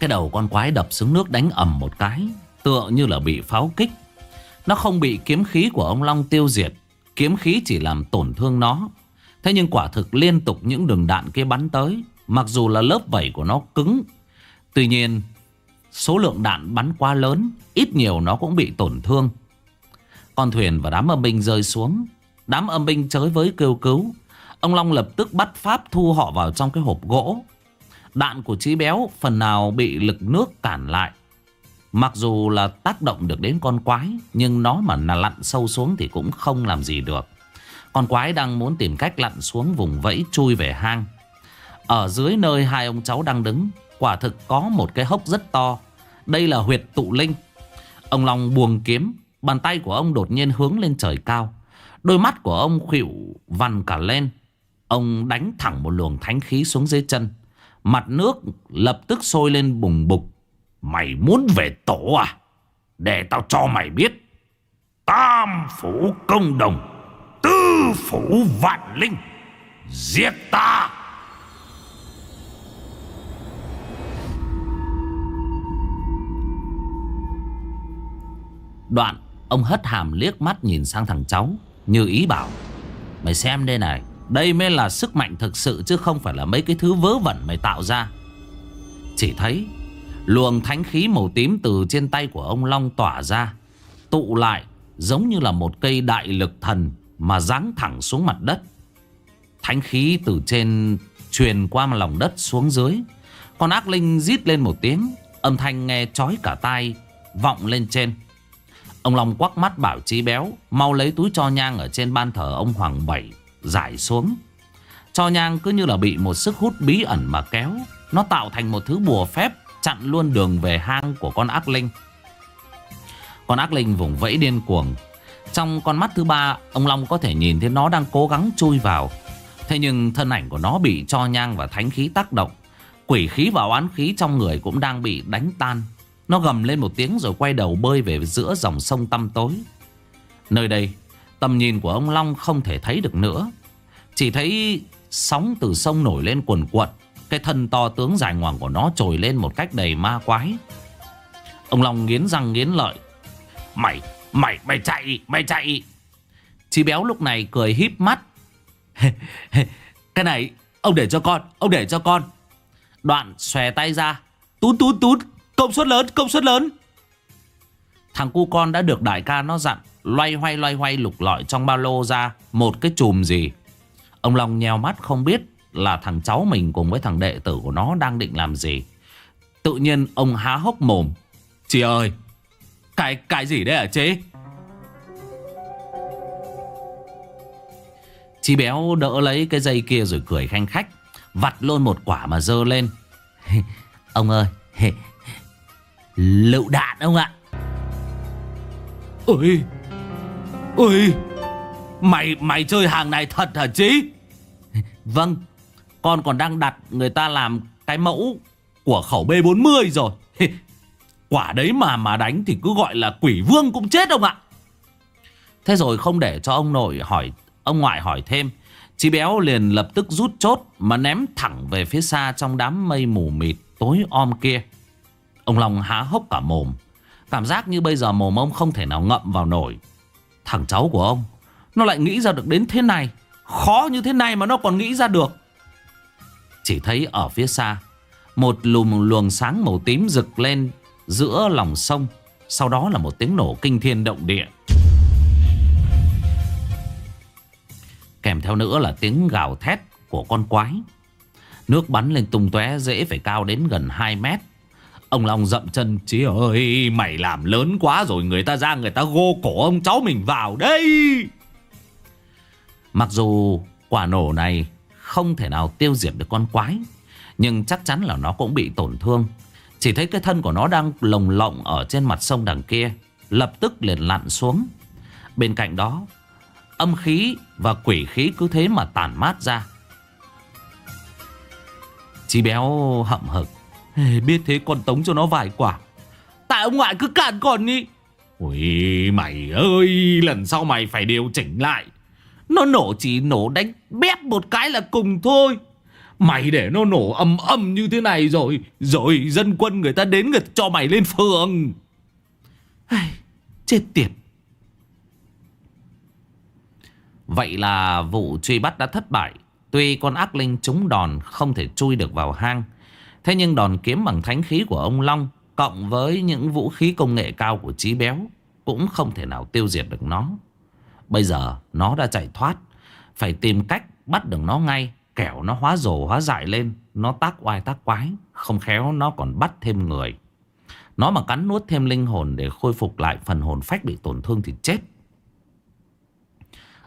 A: Cái đầu con quái đập xuống nước đánh ầm một cái, Tựa như là bị pháo kích. Nó không bị kiếm khí của ông Long tiêu diệt, Kiếm khí chỉ làm tổn thương nó. Thế nhưng quả thực liên tục những đường đạn kia bắn tới, Mặc dù là lớp vảy của nó cứng. Tuy nhiên, Số lượng đạn bắn quá lớn, Ít nhiều nó cũng bị tổn thương. Con thuyền và đám âm binh rơi xuống. Đám âm binh chới với kêu cứu. Ông Long lập tức bắt Pháp thu họ vào trong cái hộp gỗ. Đạn của Chí Béo phần nào bị lực nước cản lại. Mặc dù là tác động được đến con quái, nhưng nó mà là lặn sâu xuống thì cũng không làm gì được. Con quái đang muốn tìm cách lặn xuống vùng vẫy chui về hang. Ở dưới nơi hai ông cháu đang đứng, quả thực có một cái hốc rất to. Đây là huyệt tụ linh. Ông Long buông kiếm, bàn tay của ông đột nhiên hướng lên trời cao. Đôi mắt của ông khỉu vằn cả lên. Ông đánh thẳng một luồng thánh khí xuống dưới chân. Mặt nước lập tức sôi lên bùng bục.
B: Mày muốn về tổ à? Để tao cho mày biết. Tam phủ công đồng. Tư phủ vạn linh. Giết ta.
A: Đoạn, ông hất hàm liếc mắt nhìn sang thằng cháu, Như ý bảo, Mày xem đây này đây mới là sức mạnh thực sự Chứ không phải là mấy cái thứ vớ vẩn mày tạo ra. Chỉ thấy, luồng thánh khí màu tím từ trên tay của ông Long tỏa ra, Tụ lại giống như là một cây đại lực thần Mà giáng thẳng xuống mặt đất. Thánh khí từ trên truyền qua lòng đất xuống dưới. Con ác linh rít lên một tiếng, Âm thanh nghe chói cả tai Vọng lên trên. Ông Long quắc mắt bảo trí Béo, Mau lấy túi cho nhang ở trên ban thờ ông Hoàng Bảy. Giải xuống. Cho nhang cứ như là bị một sức hút bí ẩn mà kéo. Nó tạo thành một thứ bùa phép Chặn luôn đường về hang của con ác linh. Con ác linh vùng vẫy điên cuồng. Trong con mắt thứ ba, Ông Long có thể nhìn thấy nó đang cố gắng chui vào. Thế nhưng thân ảnh của nó bị cho nhang và thánh khí tác động. Quỷ khí và oán khí trong người cũng đang bị đánh tan. Nó gầm lên một tiếng rồi quay đầu bơi về giữa dòng sông tăm tối. Nơi đây Tầm nhìn của ông Long không thể thấy được nữa. Chỉ thấy sóng từ sông nổi lên cuồn cuộn Cái thân to tướng dài ngoằng của nó trồi lên một cách đầy ma quái. Ông Long nghiến răng nghiến lợi.
B: Mày, mày, mày chạy, mày chạy.
A: Chị béo lúc này cười híp mắt.
C: Cái này ông để cho con Ông để cho con.
A: Đoạn xòe tay ra
C: Tút tút tút Công suất lớn công suất lớn.
A: Thằng cu con đã được đại ca nó dặn, Loay hoay loay hoay, lục lọi trong ba lô ra Một cái chùm gì? Ông Long nheo mắt không biết Là thằng cháu mình cùng với thằng đệ tử của nó Đang định làm gì. Tự nhiên ông há hốc mồm.
C: Chị ơi, Cái cái gì đấy hả chế
A: Chị béo đỡ lấy cái dây kia rồi cười khanh khách, Vặt luôn một quả mà dơ lên. Ông ơi, Lựu đạn ông ạ.
C: Ôi Ôi, Mày mày chơi hàng này thật hả chí?
A: Vâng Con còn đang đặt người ta làm cái mẫu
C: Của khẩu B40 rồi. Quả đấy mà mà đánh thì cứ gọi là quỷ vương cũng chết ông ạ.
A: Thế rồi không để cho ông nội hỏi, Ông ngoại hỏi thêm. Chị béo liền lập tức rút chốt Mà ném thẳng về phía xa trong đám mây mù mịt Tối om kia. Ông Long há hốc cả mồm. Cảm giác như bây giờ mồm ông không thể nào ngậm vào nổi. Thằng cháu của ông, Nó lại nghĩ ra được đến thế này. Khó như thế này mà nó còn nghĩ ra được. Chỉ thấy ở phía xa, Một lùm luồng sáng màu tím rực lên Giữa lòng sông. Sau đó là một tiếng nổ kinh thiên động địa. Kèm theo nữa là tiếng gào thét của con quái. Nước bắn lên tung tóe dễ phải cao đến gần 2 mét. Ông Long dậm chân. Chí ơi, mày làm lớn quá rồi, Người ta ra người ta gô cổ ông, cháu mình vào đây. Mặc dù quả nổ này không thể nào tiêu diệt được con quái, Nhưng chắc chắn là nó cũng bị tổn thương. Chỉ thấy cái thân của nó đang lồng lộng ở trên mặt sông đằng kia, Lập tức liền lặn xuống. Bên cạnh đó, Âm khí và quỷ khí cứ thế mà tản mát ra. Chí béo hậm hực.
C: Ê, Biết thế con tống cho nó vài quả. Tại ông ngoại cứ cản con đi
B: Ui mày ơi Lần sau mày phải điều chỉnh lại.
C: Nó nổ chỉ nổ đánh bép một cái là cùng thôi. Mày để nó nổ âm âm như thế này rồi Rồi dân quân người ta đến người ta cho mày lên phường.
A: Chết tiệt. Vậy là vụ truy bắt đã thất bại. Tuy con ác linh trúng đòn không thể chui được vào hang Thế nhưng đòn kiếm bằng thánh khí của ông Long Cộng với những vũ khí công nghệ cao của Chí Béo Cũng không thể nào tiêu diệt được nó. Bây giờ nó đã chạy thoát. Phải tìm cách bắt được nó ngay, Kẻo nó hóa rồ, hóa dại lên. Nó tác oai tác quái, Không khéo nó còn bắt thêm người. Nó mà cắn nuốt thêm linh hồn Để khôi phục lại phần hồn phách bị tổn thương thì chết.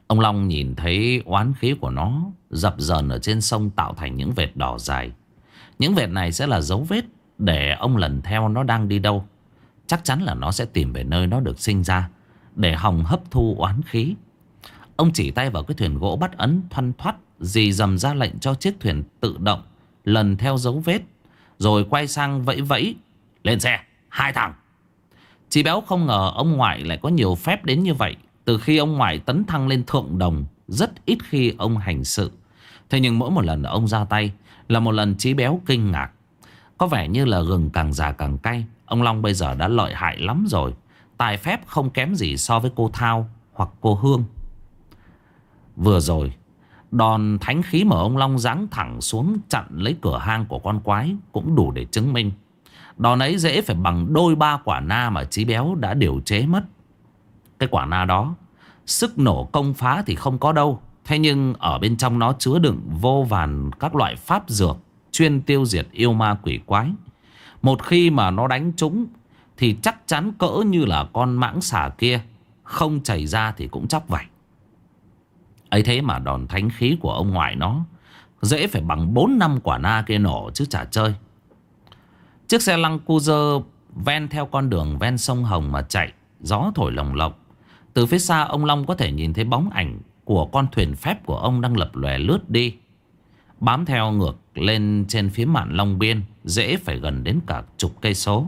A: Ông Long nhìn thấy oán khí của nó dập dờn ở trên sông tạo thành những vệt đỏ dài. Những vệt này sẽ là dấu vết để ông lần theo nó đang đi đâu. Chắc chắn là nó sẽ tìm về nơi nó được sinh ra, để hòng hấp thu oán khí. Ông chỉ tay vào cái thuyền gỗ bắt ấn, thoăn thoát dì dầm ra lệnh cho chiếc thuyền tự động lần theo dấu vết, rồi quay sang vẫy vẫy, lên xe, hai thằng. Chị béo không ngờ ông ngoại lại có nhiều phép đến như vậy từ khi ông ngoại tấn thăng lên thượng đồng, Rất ít khi ông hành sự Thế nhưng mỗi một lần ông ra tay là một lần trí béo kinh ngạc Có vẻ như là gừng càng già càng cay Ông Long bây giờ đã lợi hại lắm rồi Tài phép không kém gì so với cô Thao Hoặc cô Hương Vừa rồi Đòn thánh khí mà ông Long giáng thẳng xuống chặn lấy cửa hang của con quái cũng đủ để chứng minh. Đòn ấy dễ phải bằng đôi ba quả na mà trí Béo đã điều chế mất. Cái quả na đó, sức nổ công phá thì không có đâu. Thế nhưng ở bên trong nó chứa đựng vô vàn các loại pháp dược chuyên tiêu diệt yêu ma quỷ quái. Một khi mà nó đánh trúng, thì chắc chắn cỡ như là con mãng xà kia. Không chảy ra thì cũng chóc vậy ấy thế mà đòn thánh khí của ông ngoại nó dễ phải bằng 4 năm quả na kia nổ chứ chả chơi. Chiếc xe lăng cu dơ ven theo con đường ven sông Hồng mà chạy. Gió thổi lồng lộng. Từ phía xa ông Long có thể nhìn thấy bóng ảnh của con thuyền phép của ông đang lập lòe lướt đi. Bám theo ngược lên trên phía mạn Long Biên Dễ phải gần đến cả chục cây số.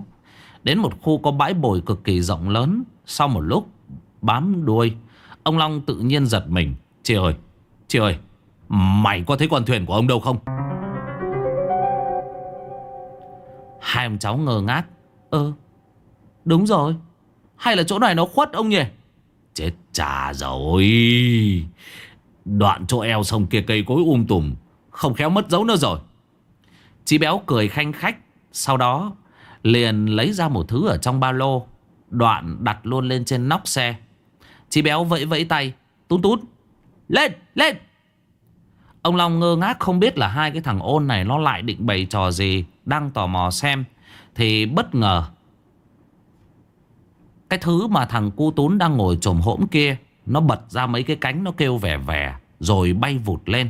A: Đến một khu có bãi bồi cực kỳ rộng lớn Sau một lúc bám đuôi Ông Long tự nhiên giật mình. Chị ơi, chị ơi Mày có thấy con thuyền của ông đâu không? Hai ông cháu ngơ ngác. Ơ, đúng rồi. Hay là chỗ này nó khuất ông nhỉ? Chết chà rồi. Đoạn chỗ eo sông kia cây cối um tùm, Không khéo mất dấu nữa rồi. Chị béo cười khanh khách, Sau đó liền lấy ra một thứ ở trong ba lô, Đoạn đặt luôn lên trên nóc xe. Chị béo vẫy vẫy tay Tún tún Lên lên! Ông Long ngơ ngác không biết là hai cái thằng ôn này Nó lại định bày trò gì, Đang tò mò xem, Thì bất ngờ cái thứ mà thằng cu tún đang ngồi trồm hỗn kia, Nó bật ra mấy cái cánh Nó kêu vẻ vẻ Rồi bay vụt lên.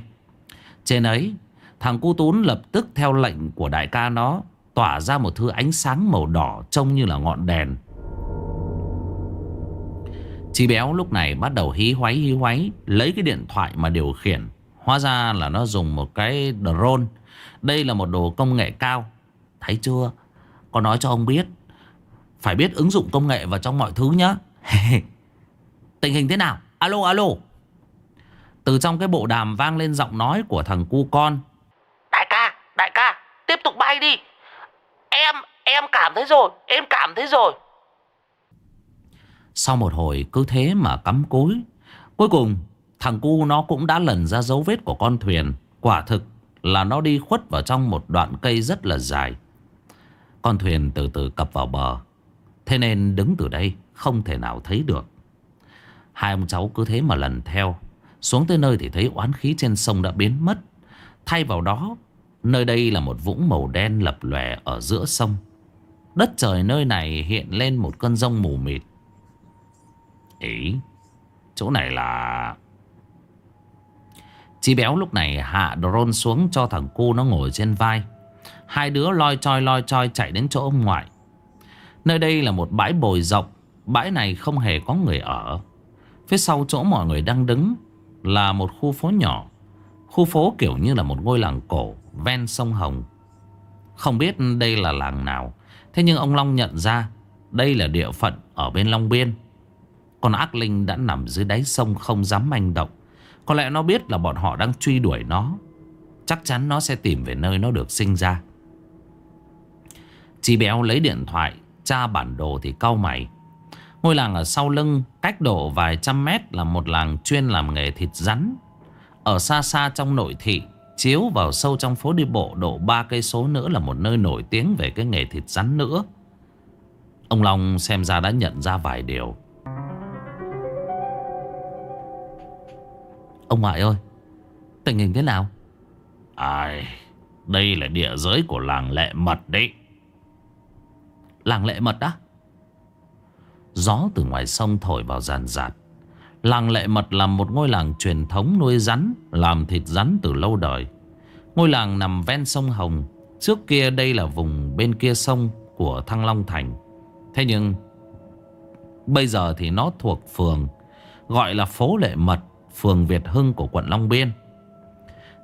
A: Trên ấy, Thằng cu tún lập tức theo lệnh của đại ca nó, Tỏa ra một thứ ánh sáng màu đỏ Trông như là ngọn đèn. Chi béo lúc này bắt đầu hí hoáy hí hoáy, Lấy cái điện thoại mà điều khiển. Hóa ra là nó dùng một cái drone. Đây là một đồ công nghệ cao. Thấy chưa? Có nói cho ông biết phải biết ứng dụng công nghệ vào trong mọi thứ nhá. Tình hình thế nào? Alo alo. Từ trong cái bộ đàm vang lên giọng nói của thằng cu con.
D: Đại ca, đại ca, tiếp tục bay đi. Em, em cảm thấy rồi, em cảm thấy rồi.
A: Sau một hồi cứ thế mà cắm cối Cuối cùng thằng cu nó cũng đã lần ra dấu vết của con thuyền. Quả thực là nó đi khuất vào trong một đoạn cây rất là dài. Con thuyền từ từ cập vào bờ Thế nên đứng từ đây không thể nào thấy được. Hai ông cháu cứ thế mà lần theo. Xuống tới nơi thì thấy oán khí trên sông đã biến mất. Thay vào đó, Nơi đây là một vũng màu đen lập lòe ở giữa sông. Đất trời nơi này hiện lên một cơn rông mù mịt. Ý, Chỗ này là Chi béo lúc này hạ drone xuống cho thằng cu nó ngồi trên vai. Hai đứa loi choi loi choi chạy đến chỗ ông ngoại. Nơi đây là một bãi bồi rộng, Bãi này không hề có người ở. Phía sau chỗ mọi người đang đứng Là một khu phố nhỏ, Khu phố kiểu như là một ngôi làng cổ, Ven sông Hồng. Không biết đây là làng nào, Thế nhưng ông Long nhận ra Đây là địa phận ở bên Long Biên. Con ác linh đã nằm dưới đáy sông Không dám manh động. Có lẽ nó biết là bọn họ đang truy đuổi nó. Chắc chắn nó sẽ tìm về nơi nó được sinh ra. Chi béo lấy điện thoại Tra bản đồ thì cau mày Ngôi làng ở sau lưng Cách độ vài trăm mét là một làng chuyên làm nghề thịt rắn Ở xa xa trong nội thị Chiếu vào sâu trong phố đi bộ độ 3 cây số nữa là một nơi nổi tiếng về cái nghề thịt rắn nữa. Ông Long xem ra đã nhận ra vài điều. Ông ngoại ơi, tình hình thế nào?
B: Ai, đây là địa giới của làng lệ mật đấy.
A: Làng lệ mật á? Gió từ ngoài sông thổi vào ràn rạt. Làng Lệ Mật là một ngôi làng truyền thống nuôi rắn, làm thịt rắn từ lâu đời. Ngôi làng nằm ven sông Hồng. Trước kia đây là vùng bên kia sông của Thăng Long Thành. Thế nhưng bây giờ thì nó thuộc phường gọi là phố Lệ Mật, phường Việt Hưng của quận Long Biên.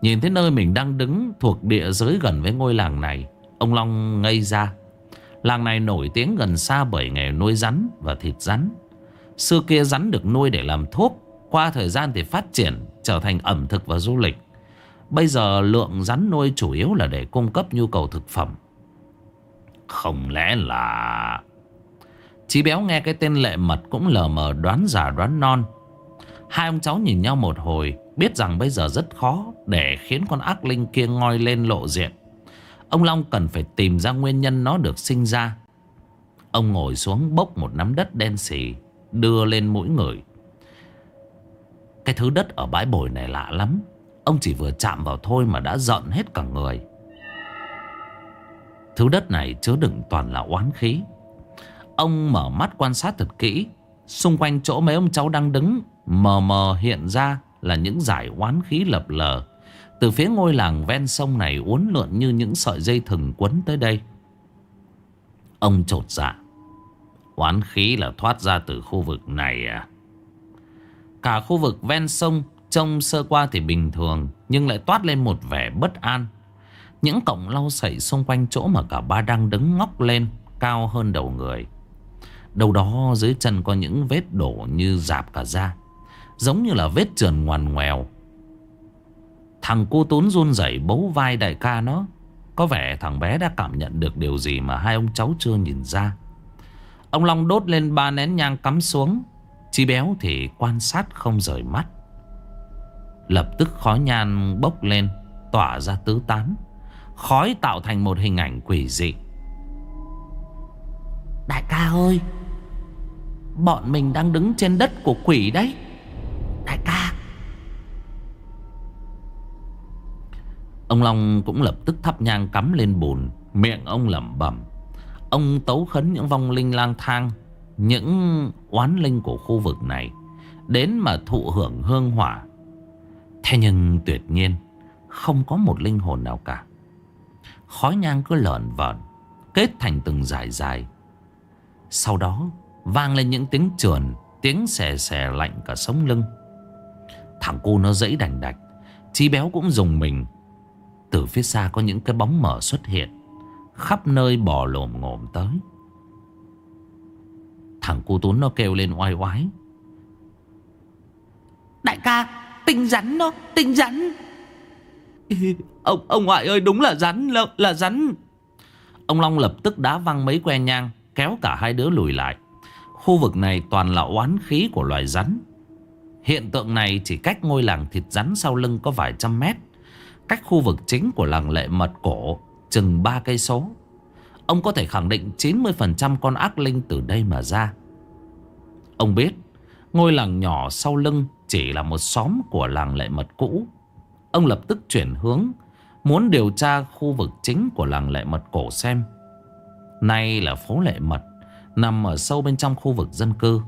A: Nhìn thấy nơi mình đang đứng thuộc địa giới gần với ngôi làng này, ông Long ngây ra. Làng này nổi tiếng gần xa bởi nghề nuôi rắn và thịt rắn. Xưa kia rắn được nuôi để làm thuốc, Qua thời gian thì phát triển, Trở thành ẩm thực và du lịch. Bây giờ lượng rắn nuôi chủ yếu là để cung cấp nhu cầu thực phẩm.
B: Không lẽ là...
A: Chí béo nghe cái tên lệ mật cũng lờ mờ đoán giả đoán non. Hai ông cháu nhìn nhau một hồi, Biết rằng bây giờ rất khó Để khiến con ác linh kia ngoi lên lộ diện. Ông Long cần phải tìm ra nguyên nhân nó được sinh ra. Ông ngồi xuống bốc một nắm đất đen xì, Đưa lên mũi người. Cái thứ đất ở bãi bồi này lạ lắm. Ông chỉ vừa chạm vào thôi mà đã giận hết cả người. Thứ đất này chứa đựng toàn là oán khí. Ông mở mắt quan sát thật kỹ. Xung quanh chỗ mấy ông cháu đang đứng, Mờ mờ hiện ra là những giải oán khí lập lờ. Từ phía ngôi làng ven sông này uốn lượn như những sợi dây thừng quấn tới đây. Ông trột dạ. Oán khí là thoát ra từ khu vực này à? Cả khu vực ven sông Trông sơ qua thì bình thường, Nhưng lại toát lên một vẻ bất an. Những cọng lau sậy xung quanh chỗ mà cả ba đang đứng ngóc lên, Cao hơn đầu người. Đâu đó dưới chân có những vết đổ như dạp cả da, Giống như là vết trườn ngoằn ngoèo. Thằng cô tốn run rẩy bấu vai đại ca nó. Có vẻ thằng bé đã cảm nhận được điều gì mà hai ông cháu chưa nhìn ra. Ông Long đốt lên ba nén nhang cắm xuống. Chi béo thì quan sát không rời mắt. Lập tức khói nhan bốc lên, Tỏa ra tứ tán. Khói tạo thành một hình ảnh quỷ dị. Đại ca ơi, Bọn mình đang đứng trên đất của quỷ đấy. Đại ca Ông Long cũng lập tức thắp nhang cắm lên bùn. Miệng ông lẩm bẩm. Ông tấu khấn những vong linh lang thang, Những oán linh của khu vực này, Đến mà thụ hưởng hương hỏa. Thế nhưng tuyệt nhiên, Không có một linh hồn nào cả. Khói nhang cứ lợn vợn Kết thành từng dài dài. Sau đó, Vang lên những tiếng trườn, Tiếng xè xè lạnh cả sống lưng. Thằng cu nó dẫy đành đạch, Chí béo cũng dùng mình. Từ phía xa có những cái bóng mở xuất hiện Khắp nơi bò lồm ngồm tới. Thằng cu tún nó kêu lên oai oái.
C: Đại ca Tinh rắn nó Tinh rắn. Ông ông ngoại ơi đúng là rắn Là, là rắn.
A: Ông Long lập tức đá văng mấy que nhang Kéo cả hai đứa lùi lại. Khu vực này toàn là oán khí của loài rắn. Hiện tượng này chỉ cách ngôi làng thịt rắn sau lưng có vài trăm mét Cách khu vực chính của làng lệ mật cổ Chừng 3 cây số. Ông có thể khẳng định 90% con ác linh từ đây mà ra. Ông biết, Ngôi làng nhỏ sau lưng chỉ là một xóm của làng lệ mật cũ. Ông lập tức chuyển hướng, Muốn điều tra khu vực chính của làng lệ mật cổ xem. Nay là phố lệ mật, Nằm ở sâu bên trong khu vực dân cư.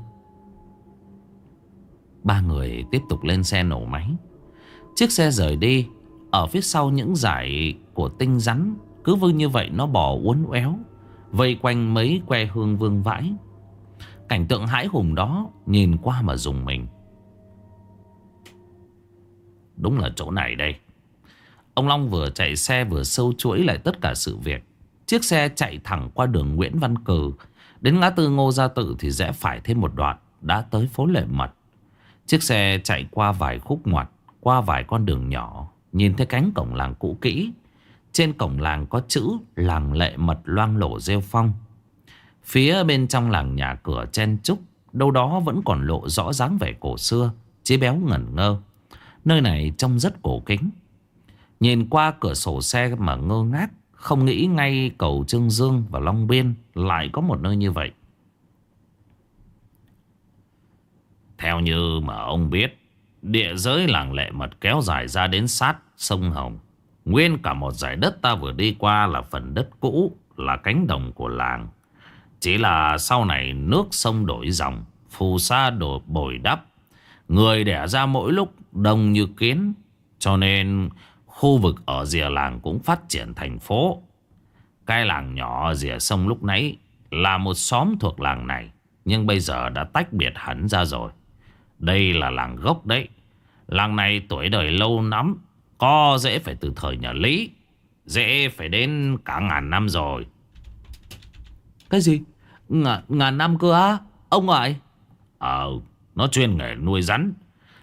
A: Ba người tiếp tục lên xe nổ máy. Chiếc xe rời đi ở phía sau những giải của tinh rắn, Cứ vư như vậy nó bò uốn éo, Vây quanh mấy que hương vương vãi. Cảnh tượng hãi hùng đó Nhìn qua mà dùng mình. Đúng là chỗ này đây. Ông Long vừa chạy xe vừa sâu chuỗi lại tất cả sự việc. Chiếc xe chạy thẳng qua đường Nguyễn Văn Cử Đến ngã tư Ngô Gia Tự thì rẽ phải thêm một đoạn, Đã tới phố Lệ Mật. Chiếc xe chạy qua vài khúc ngoặt, Qua vài con đường nhỏ. Nhìn thấy cánh cổng làng cũ kỹ, Trên cổng làng có chữ Làng Lệ Mật loang lổ rêu phong Phía bên trong làng nhà cửa chen trúc Đâu đó vẫn còn lộ rõ dáng vẻ cổ xưa, Chế béo ngẩn ngơ. Nơi này trông rất cổ kính. Nhìn qua cửa sổ xe mà ngơ ngác, Không nghĩ ngay cầu Trương Dương và Long Biên Lại có một nơi như vậy. Theo như mà ông biết Địa giới làng lệ mật kéo dài ra đến sát sông Hồng. Nguyên cả một giải đất ta vừa đi qua là phần đất cũ, Là cánh đồng của làng. Chỉ là sau này nước sông đổi dòng, Phù sa đổ bồi đắp. Người đẻ ra mỗi lúc đông như kiến, Cho nên khu vực ở rìa làng cũng phát triển thành phố. Cái làng nhỏ rìa sông lúc nãy Là một xóm thuộc làng này, Nhưng bây giờ đã tách biệt hẳn ra rồi. Đây là làng gốc đấy Làng này tuổi đời lâu lắm Có dễ phải từ thời nhà Lý Dễ phải đến cả ngàn năm rồi
C: Cái gì? Ngàn, ngàn năm cơ á? Ông ngoại?
B: Ờ Nó chuyên nghề nuôi rắn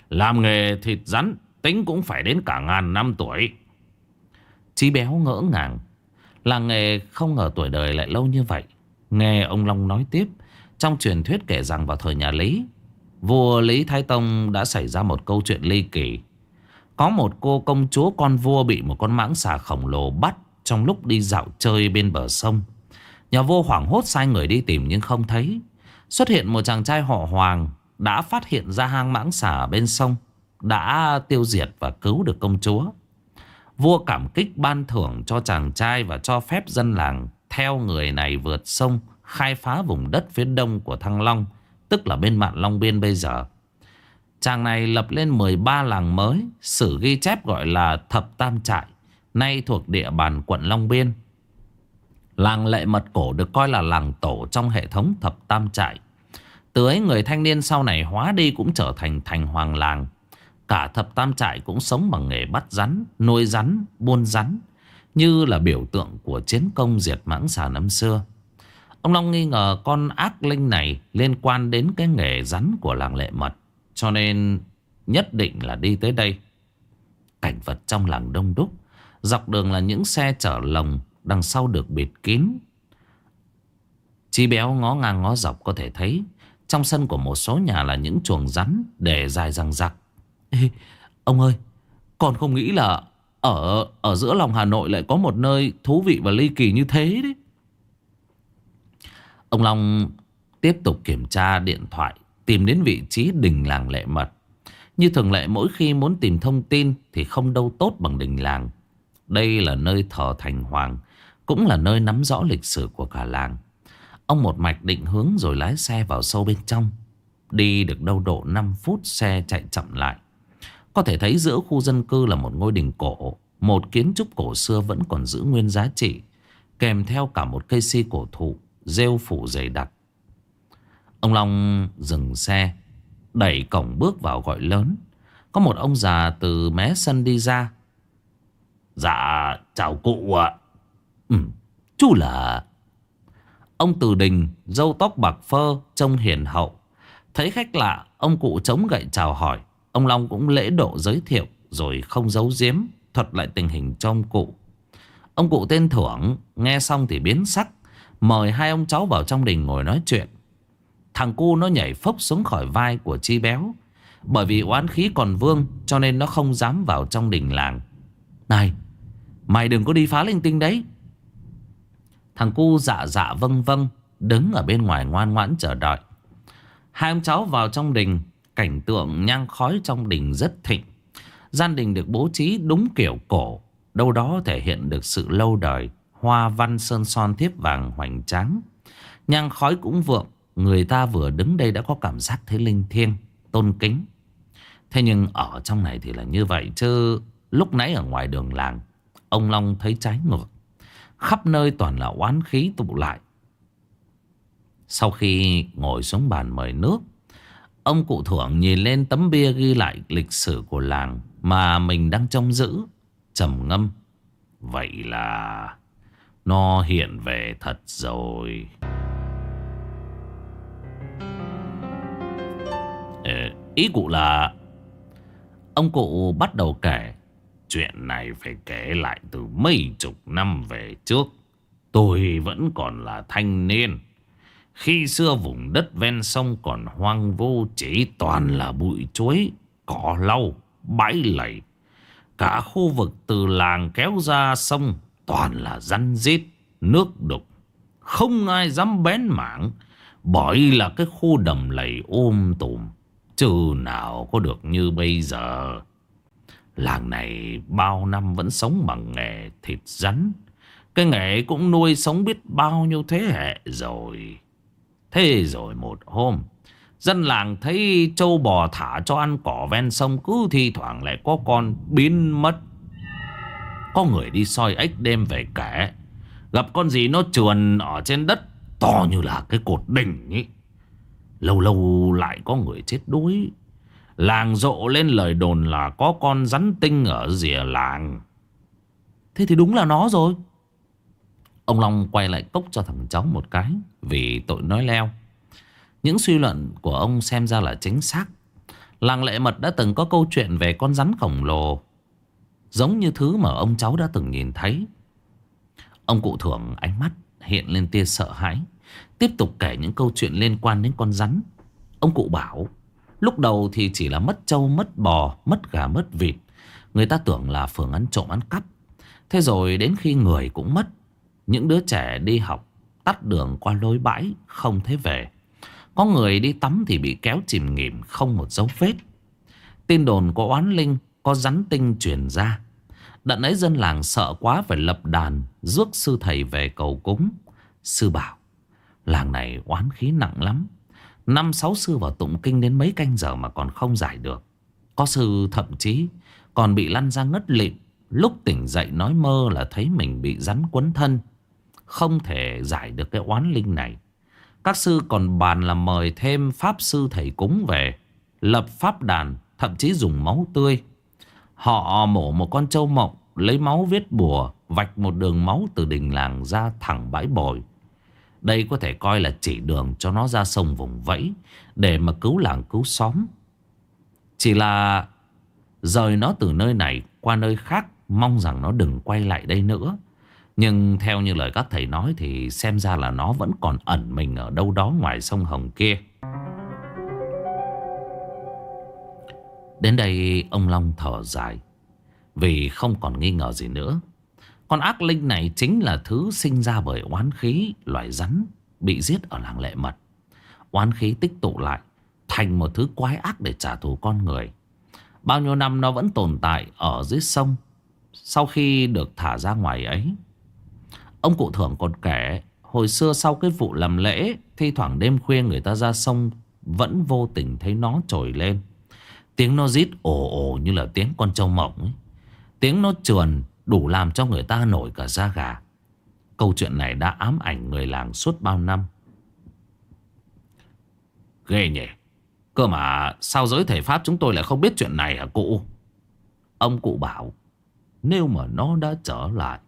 B: Làm nghề thịt rắn Tính cũng phải đến cả ngàn năm tuổi
A: Chí béo ngỡ ngàng Làng nghề không ngờ tuổi đời lại lâu như vậy Nghe ông Long nói tiếp Trong truyền thuyết kể rằng vào thời nhà Lý Vua Lý Thái Tông đã xảy ra một câu chuyện ly kỳ. Có một cô công chúa con vua bị một con mãng xà khổng lồ bắt Trong lúc đi dạo chơi bên bờ sông. Nhà vua hoảng hốt sai người đi tìm nhưng không thấy. Xuất hiện một chàng trai họ Hoàng Đã phát hiện ra hang mãng xà bên sông, Đã tiêu diệt và cứu được công chúa. Vua cảm kích ban thưởng cho chàng trai Và cho phép dân làng theo người này vượt sông, Khai phá vùng đất phía đông của Thăng Long. Tức là bên mạn Long Biên bây giờ Chàng này lập lên 13 làng mới Sử ghi chép gọi là Thập Tam Trại Nay thuộc địa bàn quận Long Biên Làng lệ mật cổ được coi là làng tổ trong hệ thống thập tam trại. Từ ấy người thanh niên sau này hóa đi cũng trở thành thành hoàng làng. Cả thập tam trại cũng sống bằng nghề bắt rắn, nuôi rắn, buôn rắn. Như là biểu tượng của chiến công diệt mãng xà năm xưa. Ông Long nghi ngờ con ác linh này liên quan đến cái nghề rắn của làng lệ mật. Cho nên nhất định là đi tới đây. Cảnh vật trong làng đông đúc. Dọc đường là những xe chở lồng Đằng sau được bịt kín Chi béo ngó ngang ngó dọc có thể thấy Trong sân của một số nhà là những chuồng rắn Để dài răng rặc Ê, Ông ơi Còn không nghĩ là Ở ở giữa lòng Hà Nội lại có một nơi thú vị và ly kỳ như thế đấy Ông Long tiếp tục kiểm tra điện thoại, Tìm đến vị trí đình làng lệ mật. Như thường lệ, mỗi khi muốn tìm thông tin Thì không đâu tốt bằng đình làng. Đây là nơi thờ thành hoàng, cũng là nơi nắm rõ lịch sử của cả làng. Ông một mạch định hướng rồi lái xe vào sâu bên trong. Đi được đâu độ 5 phút, xe chạy chậm lại. Có thể thấy giữa khu dân cư là một ngôi đình cổ, Một kiến trúc cổ xưa vẫn còn giữ nguyên giá trị, Kèm theo cả một cây si cổ thụ. Rêu phủ dày đặc Ông Long dừng xe Đẩy cổng bước vào gọi lớn Có một ông già từ mé sân đi ra
B: Dạ chào cụ ạ
A: Ừ, chú là... Ông Từ Đình, dâu tóc bạc phơ, trông hiền hậu. Thấy khách lạ, ông cụ chống gậy chào hỏi. Ông Long cũng lễ độ giới thiệu, rồi không giấu giếm, thuật lại tình hình cho ông cụ. Ông cụ tên Thưởng, nghe xong thì biến sắc, mời hai ông cháu vào trong đình ngồi nói chuyện. Thằng cu nó nhảy phốc xuống khỏi vai của Chi Béo. Bởi vì oán khí còn vương, cho nên nó không dám vào trong đình làng. Này, mày đừng có đi phá linh tinh đấy. Thằng cu dạ dạ vâng vâng Đứng ở bên ngoài ngoan ngoãn chờ đợi Hai ông cháu vào trong đình Cảnh tượng nhang khói trong đình rất thịnh Gian đình được bố trí đúng kiểu cổ Đâu đó thể hiện được sự lâu đời Hoa văn sơn son thiếp vàng hoành tráng. Nhang khói cũng vượng Người ta vừa đứng đây đã có cảm giác thấy linh thiêng, Tôn kính. Thế nhưng ở trong này thì là như vậy, Chứ lúc nãy ở ngoài đường làng, Ông Long thấy trái ngược. Khắp nơi toàn là oán khí tụ lại. Sau khi ngồi xuống bàn mời nước, Ông cụ thưởng nhìn lên tấm bia ghi lại lịch sử của làng Mà mình đang trông giữ, trầm ngâm. Vậy là nó hiện về thật rồi ờ, Ý cụ là Ông cụ bắt đầu kể Chuyện này phải kể lại từ mấy chục năm về trước. Tôi vẫn còn là thanh niên. Khi xưa vùng đất ven sông còn hoang vô chỉ toàn là bụi chuối, cỏ lau, bãi lầy. Cả khu vực từ làng kéo ra sông toàn là rắn rít, nước đục. Không ai dám bén mảng bởi là cái khu đầm lầy ôm tùm. Chứ nào có được như bây giờ. Làng này bao năm vẫn sống bằng nghề thịt rắn. Cái nghề cũng nuôi sống biết bao nhiêu thế hệ rồi. Thế rồi một hôm, dân làng thấy trâu bò thả cho ăn cỏ ven sông cứ thi thoảng lại có con biến mất. Có người đi soi ếch đêm về kể, gặp con gì nó trườn ở trên đất to như là cái cột đỉnh ấy. Lâu lâu lại có người chết đuối Làng rộ lên lời đồn là có con rắn tinh ở rìa làng. Thế thì đúng là nó rồi. Ông Long quay lại cốc cho thằng cháu một cái vì tội nói leo. Những suy luận của ông xem ra là chính xác. Làng lệ mật đã từng có câu chuyện về con rắn khổng lồ. Giống như thứ mà ông cháu đã từng nhìn thấy. Ông cụ thưởng ánh mắt hiện lên tia sợ hãi. Tiếp tục kể những câu chuyện liên quan đến con rắn. Ông cụ bảo Lúc đầu thì chỉ là mất trâu, mất bò, mất gà, mất vịt. Người ta tưởng là phường ăn trộm ăn cắp. Thế rồi đến khi người cũng mất. Những đứa trẻ đi học, tắt đường qua lối bãi, không thấy về. Có người đi tắm thì bị kéo chìm nghỉm, không một dấu vết. Tin đồn có oán linh, có rắn tinh truyền ra. Đợt ấy dân làng sợ quá phải lập đàn, rước sư thầy về cầu cúng. Sư bảo, làng này oán khí nặng lắm. Năm sáu sư vào tụng kinh đến mấy canh giờ mà còn không giải được. Có sư thậm chí còn bị lăn ra ngất lịm. Lúc tỉnh dậy nói mơ là thấy mình bị rắn quấn thân. Không thể giải được cái oán linh này. Các sư còn bàn là mời thêm pháp sư thầy cúng về. Lập pháp đàn, thậm chí dùng máu tươi. Họ mổ một con trâu mộng, lấy máu viết bùa, vạch một đường máu từ đình làng ra thẳng bãi bồi. Đây có thể coi là chỉ đường cho nó ra sông vùng vẫy Để mà cứu làng cứu xóm. Chỉ là Rời nó từ nơi này qua nơi khác Mong rằng nó đừng quay lại đây nữa. Nhưng theo như lời các thầy nói Thì xem ra là nó vẫn còn ẩn mình Ở đâu đó ngoài sông Hồng kia. Đến đây ông Long thở dài Vì không còn nghi ngờ gì nữa, con ác linh này chính là thứ sinh ra bởi oán khí loài rắn bị giết ở làng lệ mật. Oán khí tích tụ lại, thành một thứ quái ác để trả thù con người. Bao nhiêu năm nó vẫn tồn tại ở dưới sông, sau khi được thả ra ngoài ấy. Ông cụ thưởng còn kể, hồi xưa sau cái vụ làm lễ, thi thoảng đêm khuya người ta ra sông, vẫn vô tình thấy nó trồi lên. Tiếng nó rít ồ ồ như là tiếng con trâu mộng ấy. Tiếng nó trườn Đủ làm cho người ta nổi cả da gà. Câu chuyện này đã ám ảnh người làng suốt bao năm. Ghê nhỉ. Cơ mà sao giới thể pháp chúng tôi lại không biết chuyện này hả cụ? Ông cụ bảo, Nếu mà nó đã trở lại,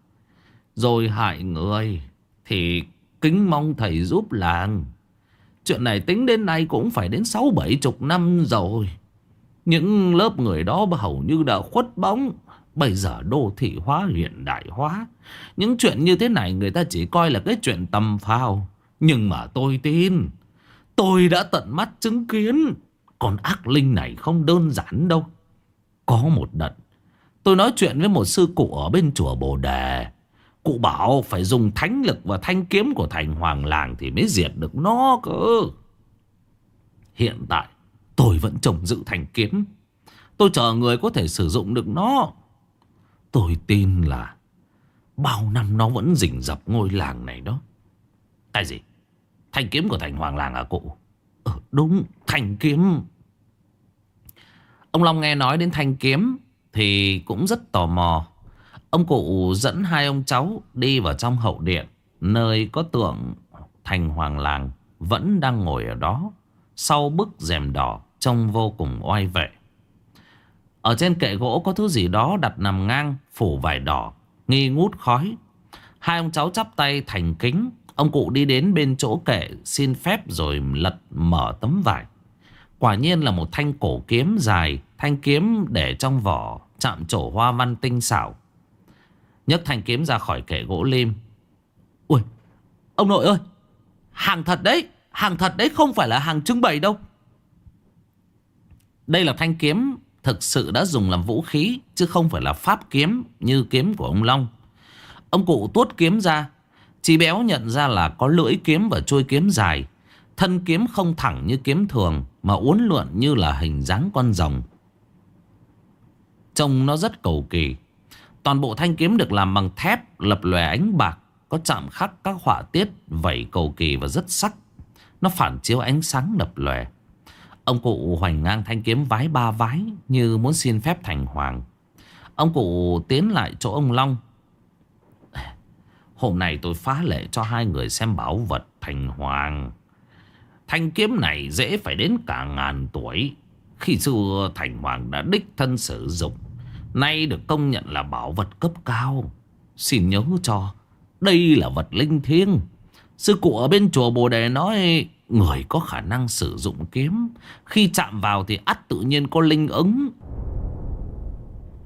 A: Rồi hại người, Thì kính mong thầy giúp làng. Chuyện này tính đến nay cũng phải đến sáu bảy chục năm rồi. Những lớp người đó hầu như đã khuất bóng. Bây giờ đô thị hóa, hiện đại hóa. Những chuyện như thế này người ta chỉ coi là cái chuyện tầm phào. Nhưng mà tôi tin, Tôi đã tận mắt chứng kiến. Còn ác linh này không đơn giản đâu. Có một đợt, Tôi nói chuyện với một sư cụ ở bên chùa Bồ Đề. Cụ bảo phải dùng thánh lực và thanh kiếm của thành hoàng làng Thì mới diệt được nó cơ. Hiện tại tôi vẫn trồng dự thành kiếm. Tôi chờ người có thể sử dụng được nó. Tôi tin là Bao năm nó vẫn rình rập ngôi làng này đó. Cái gì? Thanh kiếm của thành hoàng làng à cụ? Ờ Đúng, thanh kiếm. Ông Long nghe nói đến thanh kiếm Thì cũng rất tò mò. Ông cụ dẫn hai ông cháu Đi vào trong hậu điện, Nơi có tượng thành hoàng làng Vẫn đang ngồi ở đó. Sau bức rèm đỏ Trông vô cùng oai vệ. Ở trên kệ gỗ có thứ gì đó đặt nằm ngang, Phủ vải đỏ, Nghi ngút khói. Hai ông cháu chắp tay thành kính. Ông cụ đi đến bên chỗ kệ, Xin phép rồi lật mở tấm vải. Quả nhiên là một thanh cổ kiếm dài, Thanh kiếm để trong vỏ, Chạm trổ hoa văn tinh xảo. Nhấc thanh kiếm ra khỏi kệ gỗ lim. Ui, Ông nội ơi, Hàng thật đấy. Hàng thật đấy không phải là hàng trưng bày đâu Đây là thanh kiếm thực sự đã dùng làm vũ khí chứ không phải là pháp kiếm như kiếm của ông Long. Ông cụ tuốt kiếm ra, Chí béo nhận ra là có lưỡi kiếm và chuôi kiếm dài. Thân kiếm không thẳng như kiếm thường mà uốn lượn như là hình dáng con rồng. Trông nó rất cầu kỳ. Toàn bộ thanh kiếm được làm bằng thép lập lòe ánh bạc, có chạm khắc các họa tiết vảy cầu kỳ và rất sắc. Nó phản chiếu ánh sáng lập lòe. Ông cụ hoành ngang thanh kiếm vái ba vái Như muốn xin phép thành hoàng. Ông cụ tiến lại chỗ ông Long. Hôm nay tôi phá lệ cho hai người xem bảo vật thành hoàng. Thanh kiếm này dễ phải đến cả ngàn tuổi. Khi xưa thành hoàng đã đích thân sử dụng, Nay được công nhận là bảo vật cấp cao. Xin nhớ cho, Đây là vật linh thiêng. Sư cụ ở bên chùa Bồ Đề nói, Người có khả năng sử dụng kiếm, Khi chạm vào thì ắt tự nhiên có linh ứng.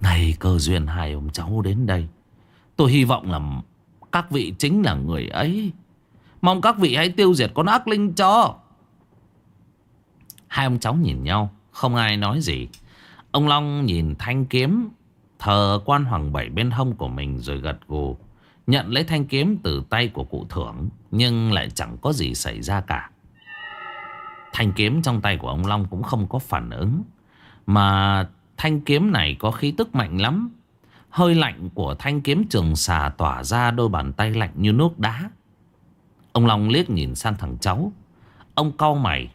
A: Này cơ duyên hai ông cháu đến đây, Tôi hy vọng là Các vị chính là người ấy. Mong các vị hãy tiêu diệt con ác linh cho. Hai ông cháu nhìn nhau, Không ai nói gì. Ông Long nhìn thanh kiếm, Thờ quan hoàng bảy bên hông của mình rồi gật gù. Nhận lấy thanh kiếm từ tay của cụ thưởng, Nhưng lại chẳng có gì xảy ra cả. Thanh kiếm trong tay của ông Long cũng không có phản ứng, Mà thanh kiếm này có khí tức mạnh lắm. Hơi lạnh của thanh kiếm trường xà tỏa ra đôi bàn tay lạnh như nước đá. Ông Long liếc nhìn sang thằng cháu. Ông cau mày.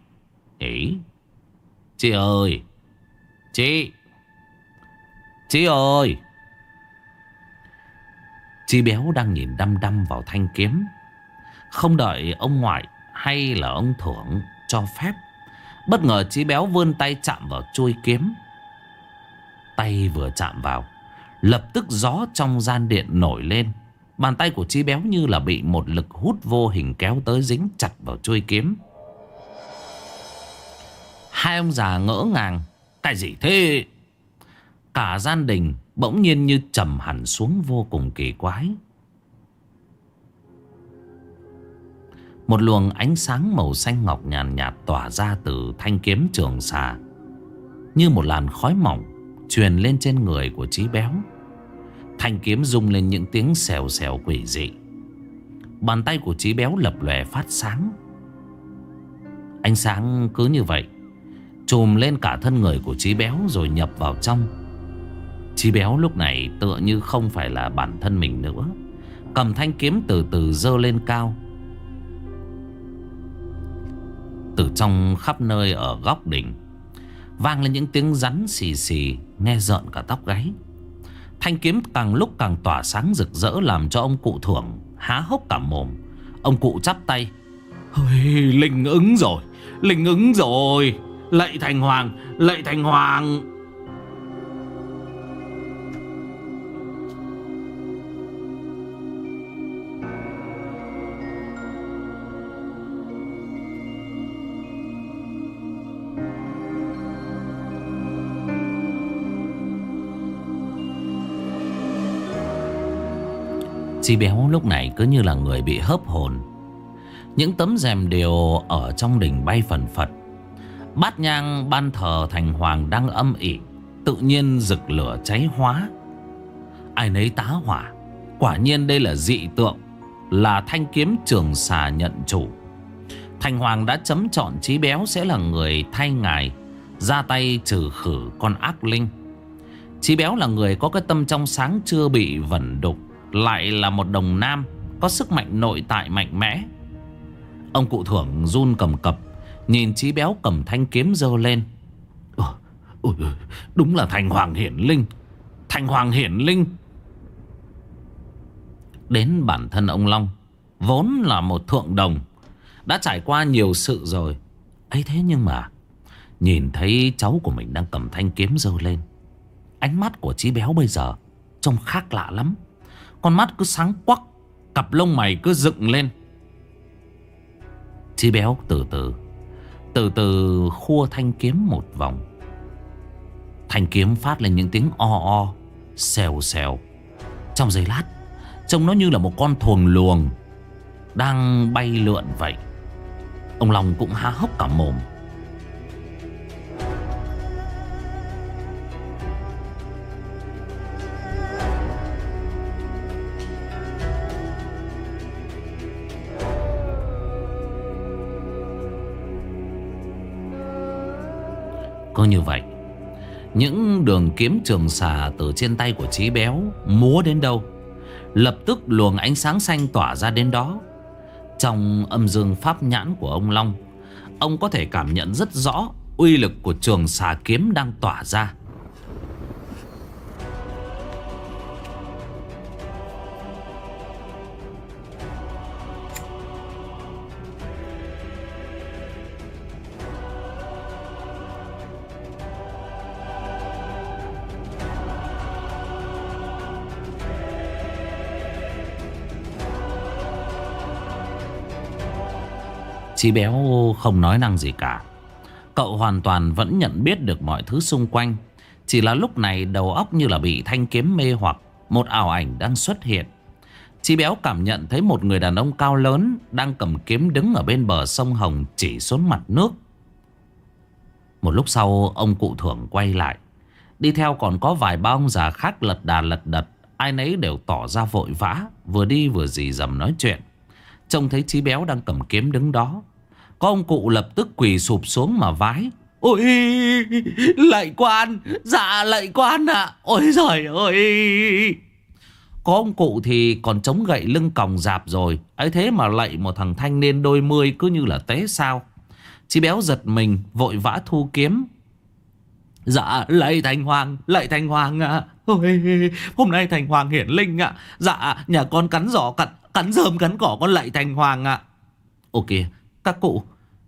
A: Ý Chị ơi, Chị Chị ơi. Chi béo đang nhìn đăm đăm vào thanh kiếm. Không đợi ông ngoại hay là ông thưởng cho phép, Bất ngờ Chi béo vươn tay chạm vào chuôi kiếm. Tay vừa chạm vào, Lập tức gió trong gian điện nổi lên. Bàn tay của Chi béo như là bị một lực hút vô hình kéo tới dính chặt vào chuôi kiếm. Hai ông già ngỡ ngàng, Cái gì thế? Cả gian đình bỗng nhiên như trầm hẳn xuống vô cùng kỳ quái. Một luồng ánh sáng màu xanh ngọc nhàn nhạt, tỏa ra từ thanh kiếm trường xà Như một làn khói mỏng truyền lên trên người của trí béo. Thanh kiếm rung lên những tiếng xèo xèo quỷ dị. Bàn tay của trí béo lập lòe phát sáng. Ánh sáng cứ như vậy Chùm lên cả thân người của trí béo rồi nhập vào trong. Chí béo lúc này tựa như không phải là bản thân mình nữa. Cầm thanh kiếm từ từ dơ lên cao. Từ trong khắp nơi ở góc đỉnh Vang lên những tiếng rắn xì xì Nghe rợn cả tóc gáy. Thanh kiếm càng lúc càng tỏa sáng rực rỡ Làm cho ông cụ thưởng há hốc cả mồm. Ông cụ chắp tay.
C: Ôi, Linh ứng rồi Linh ứng rồi. Lạy thành hoàng Lạy thành hoàng.
A: Chi béo lúc này cứ như là người bị hớp hồn. Những tấm rèm đều ở trong đỉnh bay phần phật. Bát nhang ban thờ thành hoàng đang âm ỉ Tự nhiên rực lửa cháy hóa. Ai nấy tá hỏa, Quả nhiên đây là dị tượng, Là thanh kiếm trường xà nhận chủ. Thành hoàng đã chấm chọn trí béo sẽ là người thay ngài, Ra tay trừ khử con ác linh. Trí béo là người có cái tâm trong sáng chưa bị vẩn đục lại là một đồng nam Có sức mạnh nội tại mạnh mẽ. Ông cụ thưởng run cầm cập Nhìn trí béo cầm thanh kiếm dơ lên. Ồ, ôi, Đúng là thành hoàng hiển linh Thành hoàng hiển linh. Đến bản thân ông Long Vốn là một thượng đồng Đã trải qua nhiều sự rồi. Ấy thế nhưng mà Nhìn thấy cháu của mình đang cầm thanh kiếm dơ lên Ánh mắt của chí béo bây giờ Trông khác lạ lắm con mắt cứ sáng quắc, Cặp lông mày cứ dựng lên. Chí béo từ từ Từ từ khua thanh kiếm một vòng. Thanh kiếm phát lên những tiếng o o, Xèo xèo. Trong giây lát, Trông nó như là một con thuồng luồng Đang bay lượn vậy. Ông Long cũng há hốc cả mồm. Cứ như vậy, Những đường kiếm trường xà từ trên tay của Chí Béo Múa đến đâu, Lập tức luồng ánh sáng xanh tỏa ra đến đó. Trong âm dương pháp nhãn của ông Long, Ông có thể cảm nhận rất rõ Uy lực của trường xà kiếm đang tỏa ra. Chí béo không nói năng gì cả. Cậu hoàn toàn vẫn nhận biết được mọi thứ xung quanh. Chỉ là lúc này đầu óc như là bị thanh kiếm mê hoặc, Một ảo ảnh đang xuất hiện. Chí béo cảm nhận thấy một người đàn ông cao lớn Đang cầm kiếm đứng ở bên bờ sông Hồng chỉ xuống mặt nước. Một lúc sau, ông cụ thưởng quay lại. Đi theo còn có vài ba ông già khác lật đà lật đật, Ai nấy đều tỏ ra vội vã, Vừa đi vừa dì dầm nói chuyện. Trông thấy chí béo đang cầm kiếm đứng đó có ông cụ lập tức quỳ sụp xuống mà vái Ôi lạy quan Dạ lạy quan ạ à. Ôi giời ơi Có ông cụ thì còn chống gậy lưng còng dạp rồi ấy thế mà lạy một thằng thanh niên đôi mươi Cứ như là tế sao chị béo giật mình vội vã thu kiếm Dạ lạy thành hoàng Lạy thành hoàng ạ à. Ôi hôm nay thành hoàng hiển linh ạ à. Dạ nhà con cắn giỏ cắn, cắn rơm cắn cỏ con lạy thành hoàng ạ à. Kìa các cụ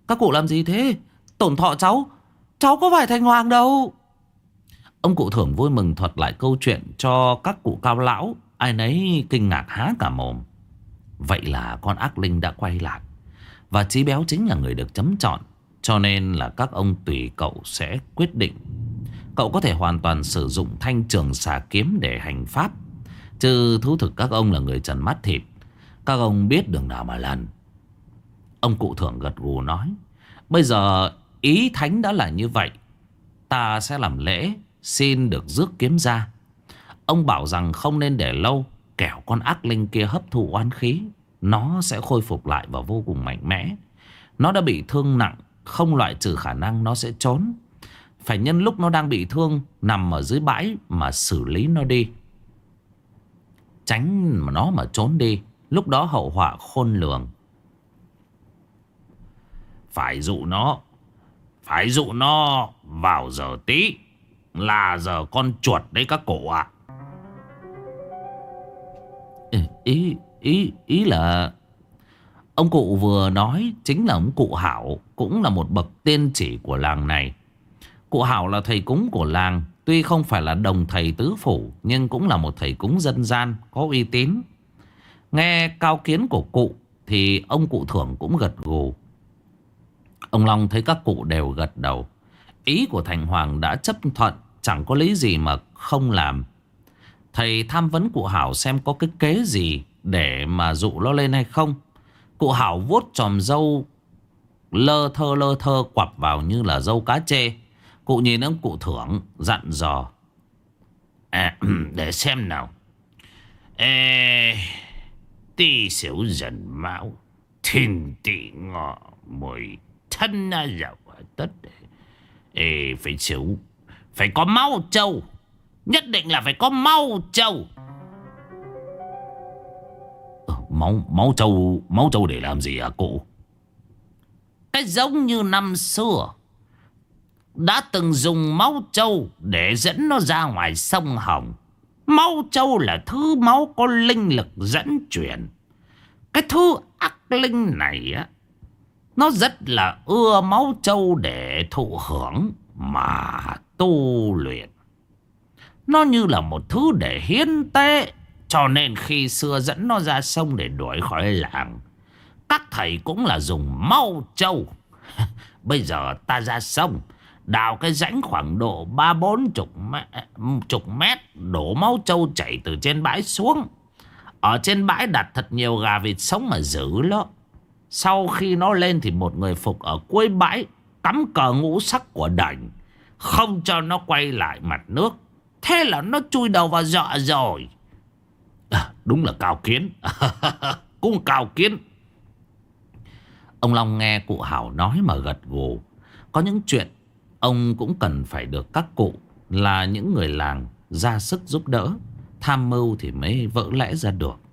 A: Các cụ làm gì thế? Tổn thọ cháu Cháu có phải thành hoàng đâu. Ông cụ thưởng vui mừng thuật lại câu chuyện Cho các cụ cao lão. Ai nấy kinh ngạc há cả mồm. Vậy là con ác linh đã quay lại Và trí Béo chính là người được chấm chọn. Cho nên là các ông tùy cậu sẽ quyết định. Cậu có thể hoàn toàn sử dụng thanh trường xà kiếm để hành pháp. Chứ thú thực các ông là người trần mắt thịt. Các ông biết đường nào mà lần Ông cụ thưởng gật gù nói, Bây giờ ý thánh đã là như vậy, Ta sẽ làm lễ Xin được rước kiếm ra. Ông bảo rằng không nên để lâu, Kẻo con ác linh kia hấp thụ oán khí, Nó sẽ khôi phục lại và vô cùng mạnh mẽ. Nó đã bị thương nặng, Không loại trừ khả năng nó sẽ trốn. Phải nhân lúc nó đang bị thương, Nằm ở dưới bãi mà xử lý nó đi. Tránh mà nó mà trốn đi, Lúc đó hậu họa khôn lường.
B: Phải dụ nó. Phải dụ nó vào giờ tí Là giờ con chuột đấy các cổ ạ.
A: Ý, ý, ý là Ông cụ vừa nói chính là ông cụ Hảo Cũng là một bậc tiên chỉ của làng này. Cụ Hảo là thầy cúng của làng Tuy không phải là đồng thầy tứ phủ Nhưng cũng là một thầy cúng dân gian Có uy tín. Nghe cao kiến của cụ Thì ông cụ thưởng cũng gật gù. Ông Long thấy các cụ đều gật đầu. Ý của Thành Hoàng đã chấp thuận, Chẳng có lý gì mà không làm. Thầy tham vấn cụ Hảo xem có cái kế gì Để mà dụ nó lên hay không. Cụ Hảo vuốt tròm dâu, Lơ thơ lơ thơ quặp vào như là dâu cá chê. Cụ nhìn ông cụ thưởng, dặn dò.
B: À để xem nào. Ê Tí xỉu dần máu Thiên tị ngọ mùi thân dầu tất. Ê, phải xỉu Phải có máu trâu. Nhất định là phải có máu trâu.
A: Ờ, máu máu trâu Máu trâu để làm gì à cụ?
B: Cái giống như năm xưa, Đã từng dùng máu trâu Để dẫn nó ra ngoài sông Hồng. Máu trâu là thứ máu có linh lực dẫn chuyển Cái thứ ác linh này á nó rất là ưa máu trâu để thụ hưởng Mà tu luyện. Nó như là một thứ để hiến tế Cho nên khi xưa dẫn nó ra sông để đuổi khỏi làng Các thầy cũng là dùng mau trâu. Bây giờ ta ra sông Đào cái rãnh khoảng độ ba bốn chục mét, chục mét Đổ máu trâu chảy từ trên bãi xuống. Ở trên bãi đặt thật nhiều gà vịt sống mà giữ nó. Sau khi nó lên thì một người phục ở cuối bãi Cắm cờ ngũ sắc của đành Không cho nó quay lại mặt nước. Thế là nó chui đầu vào dọa rồi. À, Đúng là cao kiến. Cũng cao kiến.
A: Ông Long nghe cụ Hảo nói mà gật gù. Có những chuyện Ông cũng cần phải được các cụ Là những người làng ra sức giúp đỡ. Tham mưu thì mới vỡ lẽ ra được.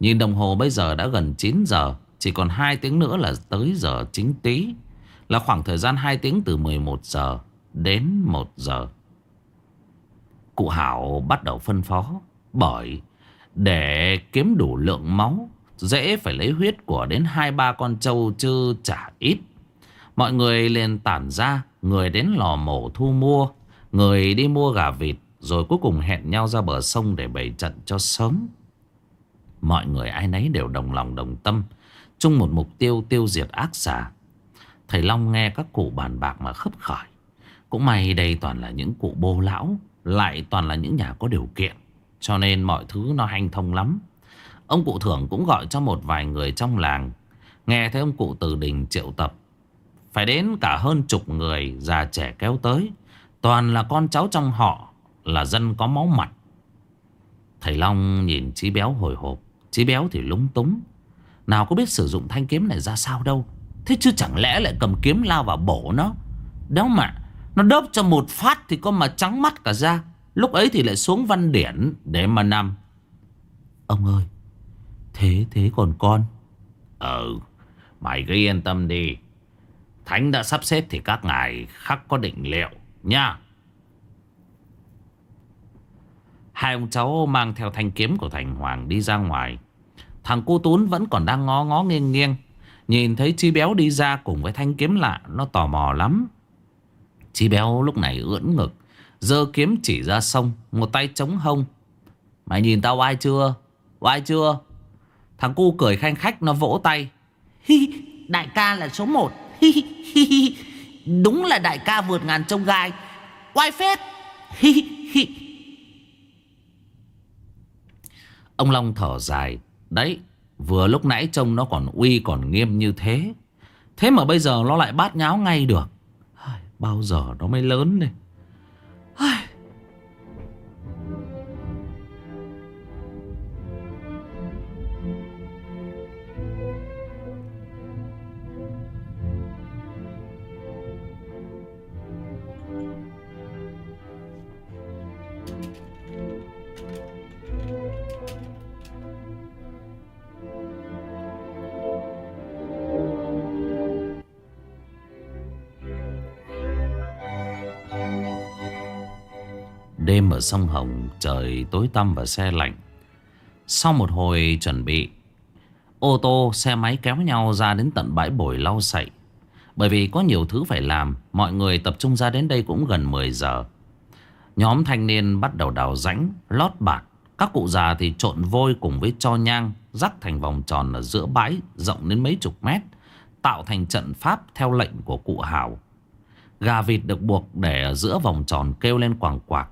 A: Nhìn đồng hồ bây giờ đã gần 9 giờ, Chỉ còn 2 tiếng nữa là tới giờ chính tí. Là khoảng thời gian 2 tiếng từ 11 giờ đến 1 giờ. Cụ Hảo bắt đầu phân phó, Bởi để kiếm đủ lượng máu, Dễ phải lấy huyết của đến hai ba con trâu chứ chả ít. Mọi người liền tản ra, Người đến lò mổ thu mua, Người đi mua gà vịt, Rồi cuối cùng hẹn nhau ra bờ sông để bày trận cho sớm. Mọi người ai nấy đều đồng lòng, đồng tâm, chung một mục tiêu tiêu diệt ác xà. Thầy Long nghe các cụ bàn bạc mà khấp khởi. Cũng may đây toàn là những cụ bô lão, Lại toàn là những nhà có điều kiện, Cho nên mọi thứ nó hành thông lắm. Ông cụ thưởng cũng gọi cho một vài người trong làng, Nghe thấy ông cụ từ đình triệu tập. Phải đến cả hơn chục người Già trẻ kéo tới, Toàn là con cháu trong họ, Là dân có máu mặt. Thầy Long nhìn Chí Béo hồi hộp. Chí Béo thì lúng túng. Nào có biết sử dụng thanh kiếm này ra sao đâu. Thế chứ chẳng lẽ lại cầm kiếm lao vào bổ nó. Đéo mà, Nó đớp cho một phát thì con mà trắng mắt cả ra Lúc ấy thì lại xuống văn điển Để mà nằm. Ông ơi, Thế thế còn con?
B: Ừ Mày cứ yên tâm đi. Thánh đã sắp xếp thì các ngài khắc có định liệu, nha.
A: Hai ông cháu mang theo thanh kiếm của Thành Hoàng đi ra ngoài. Thằng cu Tún vẫn còn đang ngó ngó nghiêng nghiêng. Nhìn thấy Chi Béo đi ra cùng với thanh kiếm lạ Nó tò mò lắm. Chi Béo lúc này ưỡn ngực Dơ kiếm chỉ ra sông Một tay chống hông. Mày nhìn tao oai chưa? Oai chưa? Thằng cu cười khanh khách nó vỗ tay.
B: Hi, Đại ca là số 1 Hi, hi, hi. Đúng là đại ca vượt ngàn trông gai. Oai phết. Hi, hi.
A: Ông Long thở dài. Đấy, Vừa lúc nãy trông nó còn uy còn nghiêm như thế. Thế mà bây giờ nó lại bát nháo ngay được. Bao giờ nó mới lớn đây? Ở sông Hồng trời tối tăm và xe lạnh. Sau một hồi chuẩn bị Ô tô, xe máy kéo nhau ra đến tận bãi bồi lau sậy. Bởi vì có nhiều thứ phải làm Mọi người tập trung ra đến đây cũng gần 10 giờ. Nhóm thanh niên bắt đầu đào rãnh Lót bạt Các cụ già thì trộn vôi cùng với cho nhang Rắc thành vòng tròn ở giữa bãi Rộng đến mấy chục mét Tạo thành trận pháp theo lệnh của cụ Hảo. Gà vịt được buộc để ở giữa vòng tròn kêu lên quảng quạc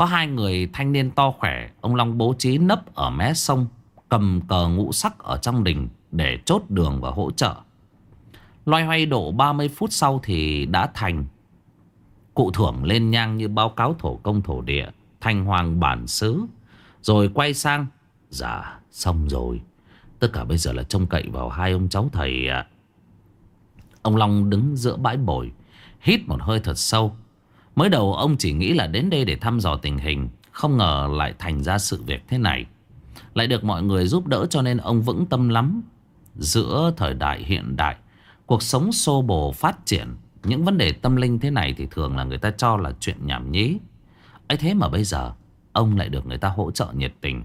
A: có hai người thanh niên to khỏe, Ông Long bố trí nấp ở mé sông, Cầm cờ ngũ sắc ở trong đình Để chốt đường và hỗ trợ. Loay hoay độ 30 phút sau thì đã thành. Cụ thưởng lên nhang như báo cáo thổ công thổ địa Thanh hoàng bản xứ, Rồi quay sang. Dạ xong rồi. Tất cả bây giờ là trông cậy vào hai ông cháu thầy ạ. Ông Long đứng giữa bãi bồi, Hít một hơi thật sâu. Mới đầu ông chỉ nghĩ là đến đây để thăm dò tình hình, Không ngờ lại thành ra sự việc thế này. Lại được mọi người giúp đỡ cho nên ông vững tâm lắm. Giữa thời đại hiện đại, Cuộc sống xô bồ phát triển, Những vấn đề tâm linh thế này thì thường là người ta cho là chuyện nhảm nhí. Ấy thế mà bây giờ, Ông lại được người ta hỗ trợ nhiệt tình.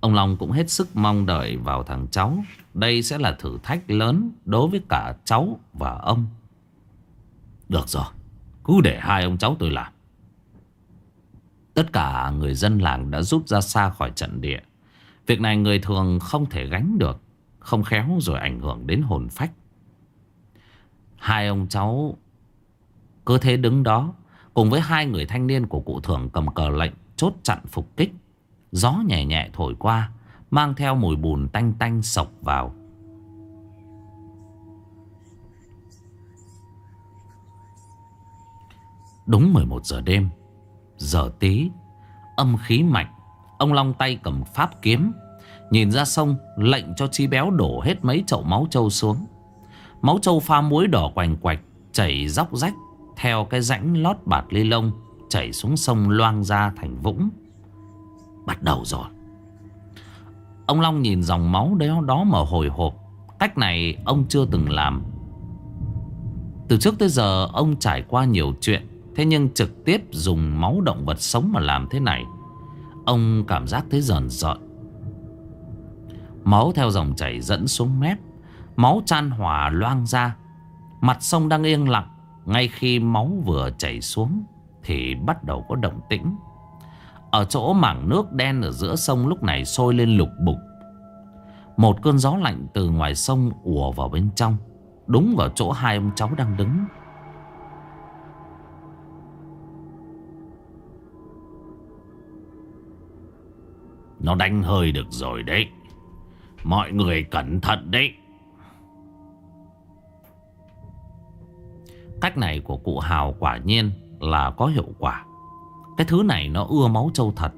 A: Ông Long cũng hết sức mong đợi vào thằng cháu. Đây sẽ là thử thách lớn đối với cả cháu và ông. Được rồi cứ để hai ông cháu tôi làm. Tất cả người dân làng đã rút ra xa khỏi trận địa. Việc này người thường không thể gánh được, Không khéo rồi ảnh hưởng đến hồn phách. Hai ông cháu cứ thế đứng đó, Cùng với hai người thanh niên của cụ thường cầm cờ lệnh Chốt chặn phục kích. Gió nhẹ nhẹ thổi qua, Mang theo mùi bùn tanh tanh sộc vào. Đúng 11 giờ đêm. Giờ tí Âm khí mạnh Ông Long tay cầm pháp kiếm Nhìn ra sông Lệnh cho chi béo đổ hết mấy chậu máu trâu xuống. Máu trâu pha muối đỏ quành quạch Chảy róc rách Theo cái rãnh lót bạt ly lông Chảy xuống sông loang ra thành vũng. Bắt đầu rồi. Ông Long nhìn dòng máu đó, đó mà hồi hộp Cách này ông chưa từng làm. Từ trước tới giờ ông trải qua nhiều chuyện Thế nhưng trực tiếp dùng máu động vật sống mà làm thế này, Ông cảm giác thấy rờn rợn Máu theo dòng chảy dẫn xuống mép, Máu chan hòa loang ra. Mặt sông đang yên lặng, Ngay khi máu vừa chảy xuống Thì bắt đầu có động tĩnh. Ở chỗ mảng nước đen ở giữa sông lúc này sôi lên lục bục. Một cơn gió lạnh từ ngoài sông ùa vào bên trong, Đúng vào chỗ hai ông cháu đang đứng.
B: Nó đánh hơi được rồi đấy. Mọi người cẩn thận đấy.
A: Cách này của cụ Hào quả nhiên là có hiệu quả. Cái thứ này nó ưa máu trâu thật.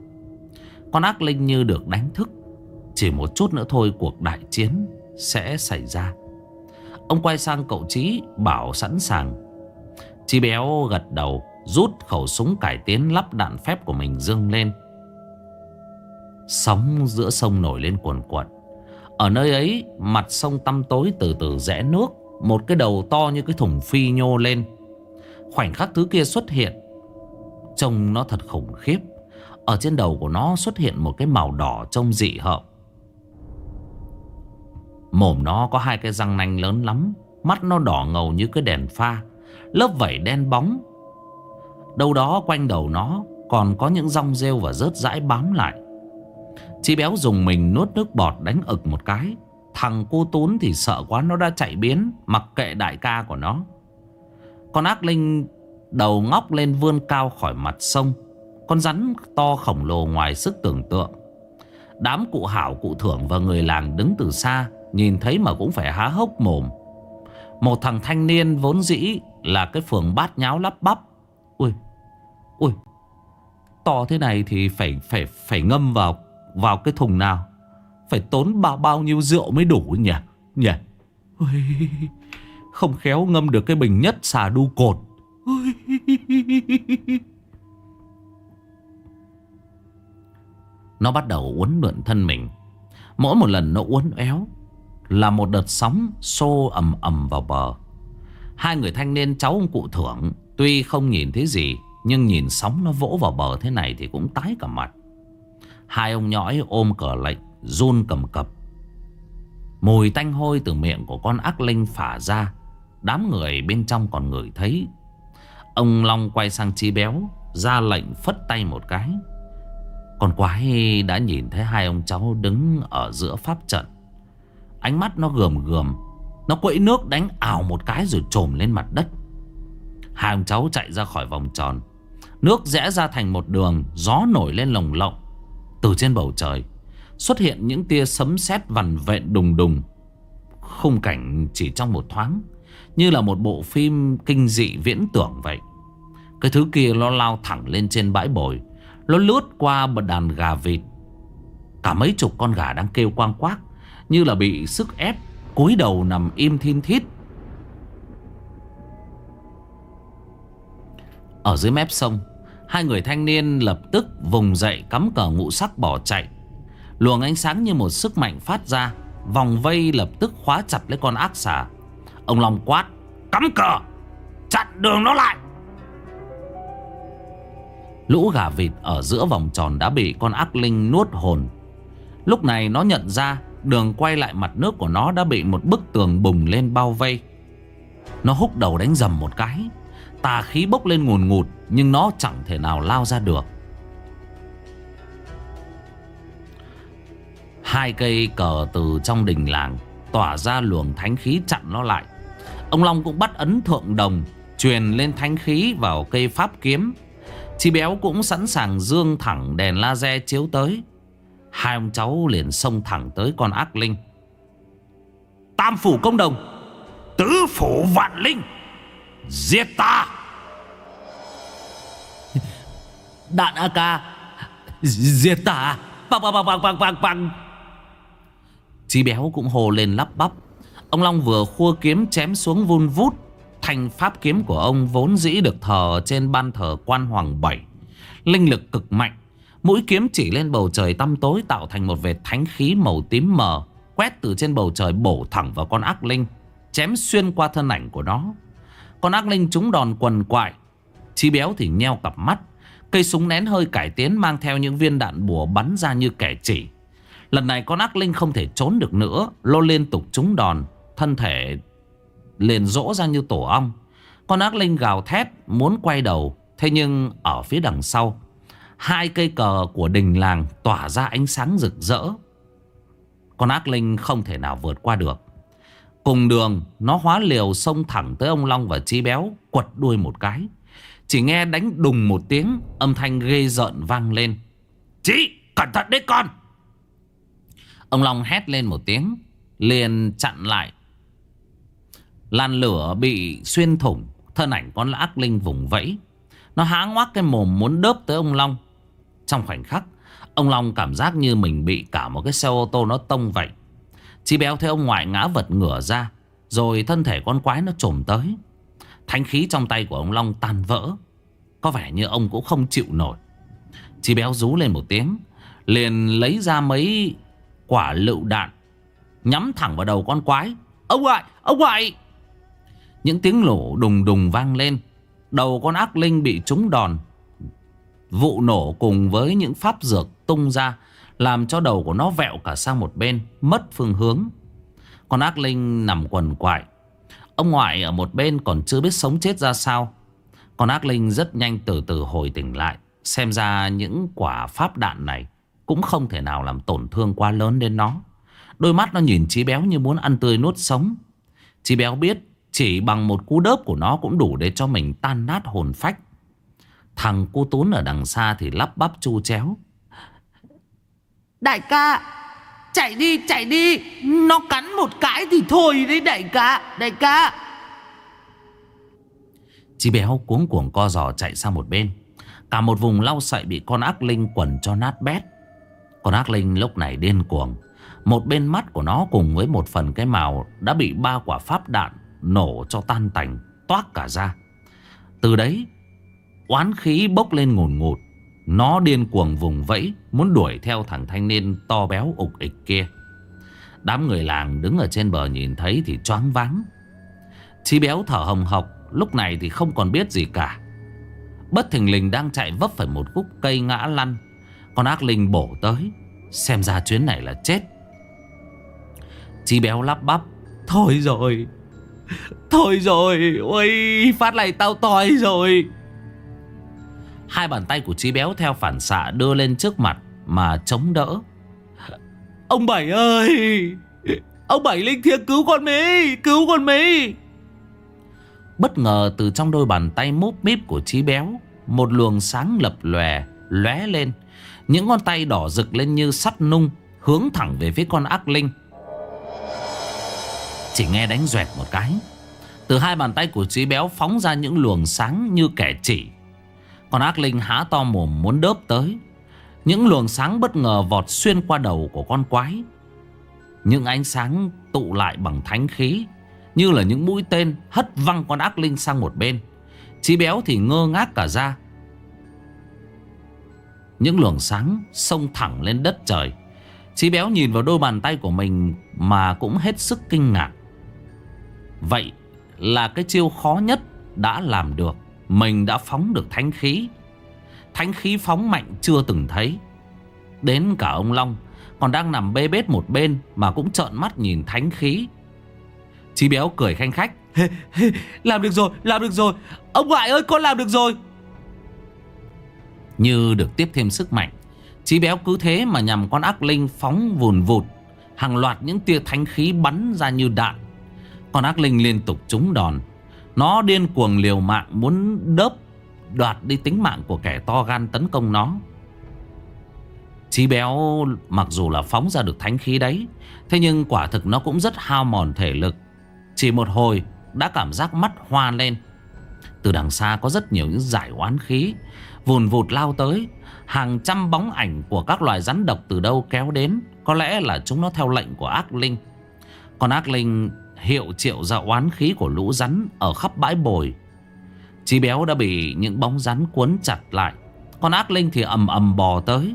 A: Con ác linh như được đánh thức, Chỉ một chút nữa thôi cuộc đại chiến sẽ xảy ra. Ông quay sang cậu chí bảo sẵn sàng. Chí béo gật đầu, rút khẩu súng cải tiến lắp đạn phép của mình dương lên. Sóng giữa sông nổi lên cuồn cuộn. Ở nơi ấy, Mặt sông tăm tối từ từ rẽ nước, Một cái đầu to như cái thùng phi nhô lên. Khoảnh khắc thứ kia xuất hiện, Trông nó thật khủng khiếp. Ở trên đầu của nó xuất hiện một cái màu đỏ trông dị hợm. Mồm nó có hai cái răng nanh lớn lắm, Mắt nó đỏ ngầu như cái đèn pha, Lớp vảy đen bóng. Đâu đó quanh đầu nó Còn có những rong rêu và rớt rãi bám lại. Chi béo dùng mình nuốt nước bọt đánh ực một cái. Thằng cô Tún thì sợ quá, nó đã chạy biến, Mặc kệ đại ca của nó. Con ác linh đầu ngóc lên vươn cao khỏi mặt sông. Con rắn to khổng lồ ngoài sức tưởng tượng. Đám cụ hảo, cụ thưởng và người làng đứng từ xa, Nhìn thấy mà cũng phải há hốc mồm. Một thằng thanh niên vốn dĩ là cái phường bát nháo lắp bắp. Ui Ui, To thế này thì phải phải phải ngâm vào vào cái thùng nào. Phải tốn bao bao nhiêu rượu mới đủ nhỉ? Nhỉ? Không khéo ngâm được cái bình nhất xà đu cột. Nó bắt đầu uốn lượn thân mình. Mỗi một lần nó uốn éo, Là một đợt sóng xô ầm ầm vào bờ. Hai người thanh niên cháu ông cụ thưởng, Tuy không nhìn thấy gì, Nhưng nhìn sóng nó vỗ vào bờ thế này Thì cũng tái cả mặt. Hai ông nhõi ôm cờ lệnh, Run cầm cập. Mùi tanh hôi từ miệng của con ác linh phả ra, Đám người bên trong còn ngửi thấy. Ông Long quay sang chi béo, Ra lệnh phất tay một cái. Con quái đã nhìn thấy hai ông cháu đứng ở giữa pháp trận. Ánh mắt nó gườm gườm, Nó quẫy nước đánh ảo một cái rồi trồm lên mặt đất. Hai ông cháu chạy ra khỏi vòng tròn. Nước rẽ ra thành một đường, Gió nổi lên lồng lộng. Từ trên bầu trời, Xuất hiện những tia sấm sét vằn vện đùng đùng. Khung cảnh chỉ trong một thoáng, Như là một bộ phim kinh dị viễn tưởng vậy. Cái thứ kia nó lao thẳng lên trên bãi bồi, Nó lướt qua một đàn gà vịt. Cả mấy chục con gà đang kêu quang quác, Như là bị sức ép, cúi đầu nằm im thiên thít. Ở dưới mép sông Hai người thanh niên lập tức vùng dậy cắm cờ ngũ sắc bỏ chạy. Luồng ánh sáng như một sức mạnh phát ra, Vòng vây lập tức khóa chặt lấy con ác xà. Ông Long quát, Cắm cờ, Chặn đường nó lại! Lũ gà vịt ở giữa vòng tròn đã bị con ác linh nuốt hồn. Lúc này nó nhận ra Đường quay lại mặt nước của nó đã bị một bức tường bùng lên bao vây. Nó húc đầu đánh dầm một cái. Tà khí bốc lên ngùn ngụt, Nhưng nó chẳng thể nào lao ra được. Hai cây cờ từ trong đình làng Tỏa ra luồng thánh khí chặn nó lại. Ông Long cũng bắt ấn thượng đồng, Truyền lên thánh khí vào cây pháp kiếm. Chi béo cũng sẵn sàng dương thẳng đèn laser chiếu tới. Hai ông cháu liền xông thẳng tới con ác linh. Tam phủ công đồng, Tứ phủ vạn linh. Giết ta! Đạn AK Giết ta! Bằng bằng bằng bằng bằng bằng Chí béo cũng hồ lên lắp bắp. Ông Long vừa khua kiếm chém xuống vun vút. Thành pháp kiếm của ông vốn dĩ được thờ trên ban thờ quan hoàng bảy. Linh lực cực mạnh. Mũi kiếm chỉ lên bầu trời tăm tối tạo thành một vệt thánh khí màu tím mờ Quét từ trên bầu trời bổ thẳng vào con ác linh Chém xuyên qua thân ảnh của nó con ác linh trúng đòn quần quại. Chí béo thì nheo cặp mắt, Cây súng nén hơi cải tiến mang theo những viên đạn bùa bắn ra như kẻ chỉ. Lần này con ác linh không thể trốn được nữa Lô liên tục trúng đòn, Thân thể liền rỗ ra như tổ ong. Con ác linh gào thét, Muốn quay đầu, Thế nhưng ở phía đằng sau, Hai cây cờ của đình làng Tỏa ra ánh sáng rực rỡ. Con ác linh không thể nào vượt qua được. Cùng đường, Nó hóa liều xông thẳng tới ông Long và Chi Béo, Quật đuôi một cái. Chỉ nghe đánh đùng một tiếng, Âm thanh ghê rợn vang lên. Chí, cẩn thận đấy con! Ông Long hét lên một tiếng, Liền chặn lại. Làn lửa bị xuyên thủng, Thân ảnh con ác linh vùng vẫy. Nó há ngoác cái mồm muốn đớp tới ông Long. Trong khoảnh khắc, Ông Long cảm giác như mình bị cả một cái xe ô tô nó tông vậy chi béo thấy ông ngoại ngã vật ngửa ra Rồi thân thể con quái nó trồm tới. Thánh khí trong tay của ông Long tan vỡ Có vẻ như ông cũng không chịu nổi. Chi béo rú lên một tiếng Liền lấy ra mấy quả lựu đạn Nhắm thẳng vào đầu con quái. Ông ngoại, ông ngoại! Những tiếng nổ đùng đùng vang lên Đầu con ác linh bị trúng đòn. Vụ nổ cùng với những pháp dược tung ra làm cho đầu của nó vẹo cả sang một bên, Mất phương hướng. Con ác linh nằm quần quại. Ông ngoại ở một bên còn chưa biết sống chết ra sao. Con ác linh rất nhanh từ từ hồi tỉnh lại, Xem ra những quả pháp đạn này Cũng không thể nào làm tổn thương quá lớn đến nó. Đôi mắt nó nhìn Chí Béo như muốn ăn tươi nuốt sống. Chí Béo biết Chỉ bằng một cú đớp của nó cũng đủ để cho mình tan nát hồn phách. Thằng cu Tún ở đằng xa thì lắp bắp chu chéo.
B: Đại ca, Chạy đi chạy đi. Nó cắn một cái thì thôi đấy, đại ca Đại ca.
A: Chị béo cuống cuồng co giò chạy sang một bên. Cả một vùng lau sậy bị con ác linh quần cho nát bét. Con ác linh lúc này điên cuồng. Một bên mắt của nó cùng với một phần cái màu Đã bị ba quả pháp đạn Nổ cho tan tành Toát cả ra. Từ đấy, Oán khí bốc lên ngùn ngụt. Nó điên cuồng vùng vẫy, Muốn đuổi theo thằng thanh niên to béo ục ịch kia. Đám người làng đứng ở trên bờ nhìn thấy thì choáng váng. Chí béo thở hồng hộc, Lúc này thì không còn biết gì cả. Bất thình lình đang chạy vấp phải một khúc cây ngã lăn. Con ác linh bổ tới, Xem ra chuyến này là chết. Chí béo lắp bắp, Thôi rồi Thôi rồi, Ôi, phát này tao toi rồi. Hai bàn tay của Chí béo theo phản xạ đưa lên trước mặt Mà chống đỡ. Ông Bảy ơi! Ông Bảy linh thiêng cứu con Mỹ! Cứu con Mỹ! Bất ngờ từ trong đôi bàn tay múp míp của Chí béo Một luồng sáng lập lòe lóe lên. Những con tay đỏ rực lên như sắt nung Hướng thẳng về phía con ác linh. Chỉ nghe đánh doẹt một cái Từ hai bàn tay của Chí béo phóng ra những luồng sáng như kẻ chỉ con ác linh há to mồm muốn đớp tới. Những luồng sáng bất ngờ vọt xuyên qua đầu của con quái. Những ánh sáng tụ lại bằng thánh khí, Như là những mũi tên hất văng con ác linh sang một bên. Chí béo thì ngơ ngác cả ra. Những luồng sáng xông thẳng lên đất trời. Chí béo nhìn vào đôi bàn tay của mình Mà cũng hết sức kinh ngạc. Vậy là cái chiêu khó nhất đã làm được. Mình đã phóng được thánh khí. Thánh khí phóng mạnh chưa từng thấy. Đến cả ông Long Còn đang nằm bê bết một bên Mà cũng trợn mắt nhìn thánh khí. Chí béo cười khanh khách. Làm được rồi, làm được rồi. Ông ngoại ơi con làm được rồi. Như được tiếp thêm sức mạnh Chí béo cứ thế mà nhằm con ác linh phóng vùn vụt. Hàng loạt những tia thánh khí bắn ra như đạn. Con ác linh liên tục trúng đòn. Nó điên cuồng liều mạng muốn đớp Đoạt đi tính mạng của kẻ to gan tấn công nó. Chí béo mặc dù là phóng ra được thánh khí đấy, Thế nhưng quả thực nó cũng rất hao mòn thể lực. Chỉ một hồi, đã cảm giác mắt hoa lên. Từ đằng xa có rất nhiều những giải oán khí, Vùn vụt lao tới. Hàng trăm bóng ảnh của các loài rắn độc từ đâu kéo đến, Có lẽ là chúng nó theo lệnh của ác linh. Còn ác linh hiệu triệu ra oán khí của lũ rắn Ở khắp bãi bồi. Chí béo đã bị những bóng rắn cuốn chặt lại. Còn ác linh thì ầm ầm bò tới.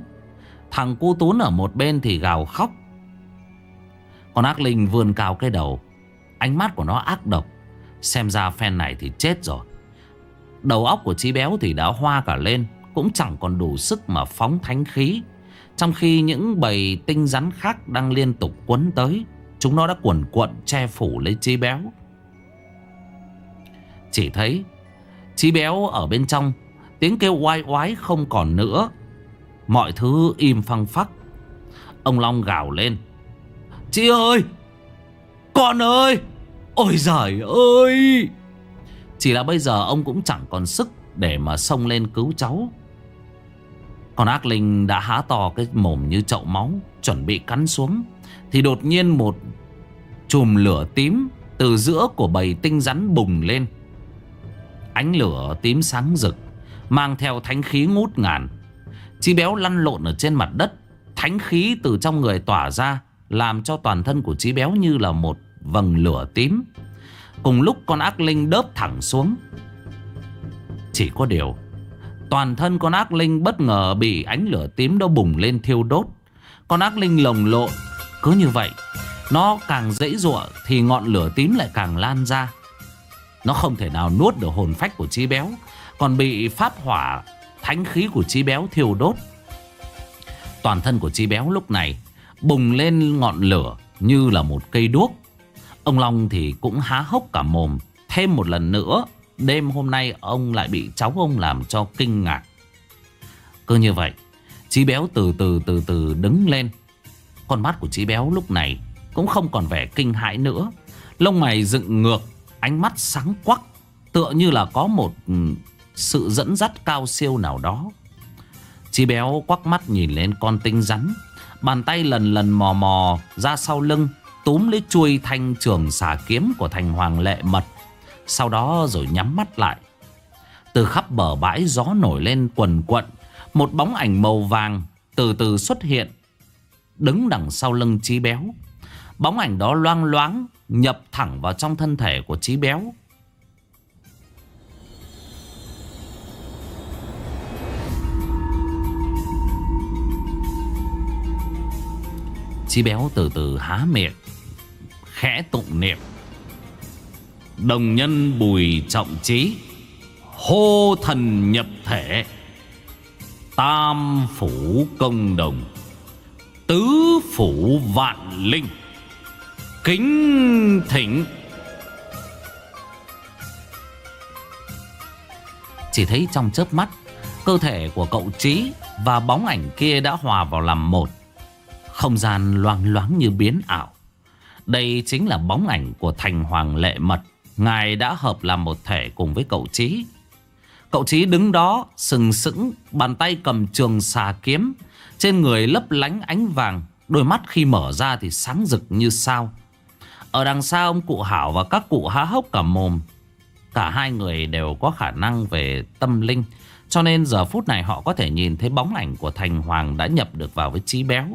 A: Thằng cu tún ở một bên thì gào khóc. Còn ác linh vươn cao cái đầu. Ánh mắt của nó ác độc. Xem ra phen này thì chết rồi. Đầu óc của Chí béo thì đã hoa cả lên, Cũng chẳng còn đủ sức mà phóng thánh khí, Trong khi những bầy tinh rắn khác đang liên tục quấn tới. Chúng nó đã cuồn cuộn che phủ lấy Chí béo. Chỉ thấy, Chí béo ở bên trong, Tiếng kêu oai oái không còn nữa. Mọi thứ im phăng phắc. Ông Long gào lên. Chị ơi! Con ơi! Ôi giời ơi! Chỉ là bây giờ ông cũng chẳng còn sức Để mà xông lên cứu cháu. Còn ác linh đã há to cái mồm như chậu máu, Chuẩn bị cắn xuống. Thì đột nhiên một Chùm lửa tím Từ giữa của bầy tinh rắn bùng lên. Ánh lửa tím sáng rực, Mang theo thánh khí ngút ngàn. Chi béo lăn lộn ở trên mặt đất, Thánh khí từ trong người tỏa ra, Làm cho toàn thân của chí béo như là một vầng lửa tím. Cùng lúc con ác linh đớp thẳng xuống. Chỉ có điều, Toàn thân con ác linh bất ngờ bị ánh lửa tím đó bùng lên thiêu đốt. Con ác linh lồng lộn cứ như vậy, Nó càng dễ dụa thì ngọn lửa tím lại càng lan ra. Nó không thể nào nuốt được hồn phách của chí béo, Còn bị pháp hỏa thánh khí của chí béo thiêu đốt. Toàn thân của chí béo lúc này bùng lên ngọn lửa như là một cây đuốc. Ông Long thì cũng há hốc cả mồm. Thêm một lần nữa, Đêm hôm nay ông lại bị cháu ông làm cho kinh ngạc. Cứ như vậy, Chí béo từ từ từ từ đứng lên. Con mắt của chí béo lúc này Cũng không còn vẻ kinh hãi nữa. Lông mày dựng ngược, Ánh mắt sáng quắc, Tựa như là có một ừ, sự dẫn dắt cao siêu nào đó. Chí béo quắc mắt nhìn lên con tinh rắn, Bàn tay lần lần mò mò ra sau lưng, Túm lấy chuôi thanh trường xà kiếm của thành hoàng lệ mật, Sau đó rồi nhắm mắt lại. Từ khắp bờ bãi gió nổi lên quần quận, Một bóng ảnh màu vàng từ từ xuất hiện. Đứng đằng sau lưng trí béo. Bóng ảnh đó loang loáng, Nhập thẳng vào trong thân thể của trí béo. Chí béo từ từ há miệng, Khẽ tụng niệm. Đồng nhân bùi trọng trí Hô thần nhập thể, Tam phủ công đồng. Tứ phủ vạn linh. Kính thỉnh. Chỉ thấy trong chớp mắt, Cơ thể của cậu Trí Và bóng ảnh kia đã hòa vào làm một. Không gian loang loáng như biến ảo. Đây chính là bóng ảnh của thành hoàng lệ mật. Ngài đã hợp làm một thể cùng với cậu Trí. Cậu Trí đứng đó, sừng sững, Bàn tay cầm trường xà kiếm trên người lấp lánh ánh vàng, Đôi mắt khi mở ra thì sáng rực như sao. Ở đằng sau ông cụ Hảo và các cụ há hốc cả mồm. Cả hai người đều có khả năng về tâm linh, Cho nên giờ phút này họ có thể nhìn thấy bóng ảnh của Thành Hoàng đã nhập được vào với chí Béo.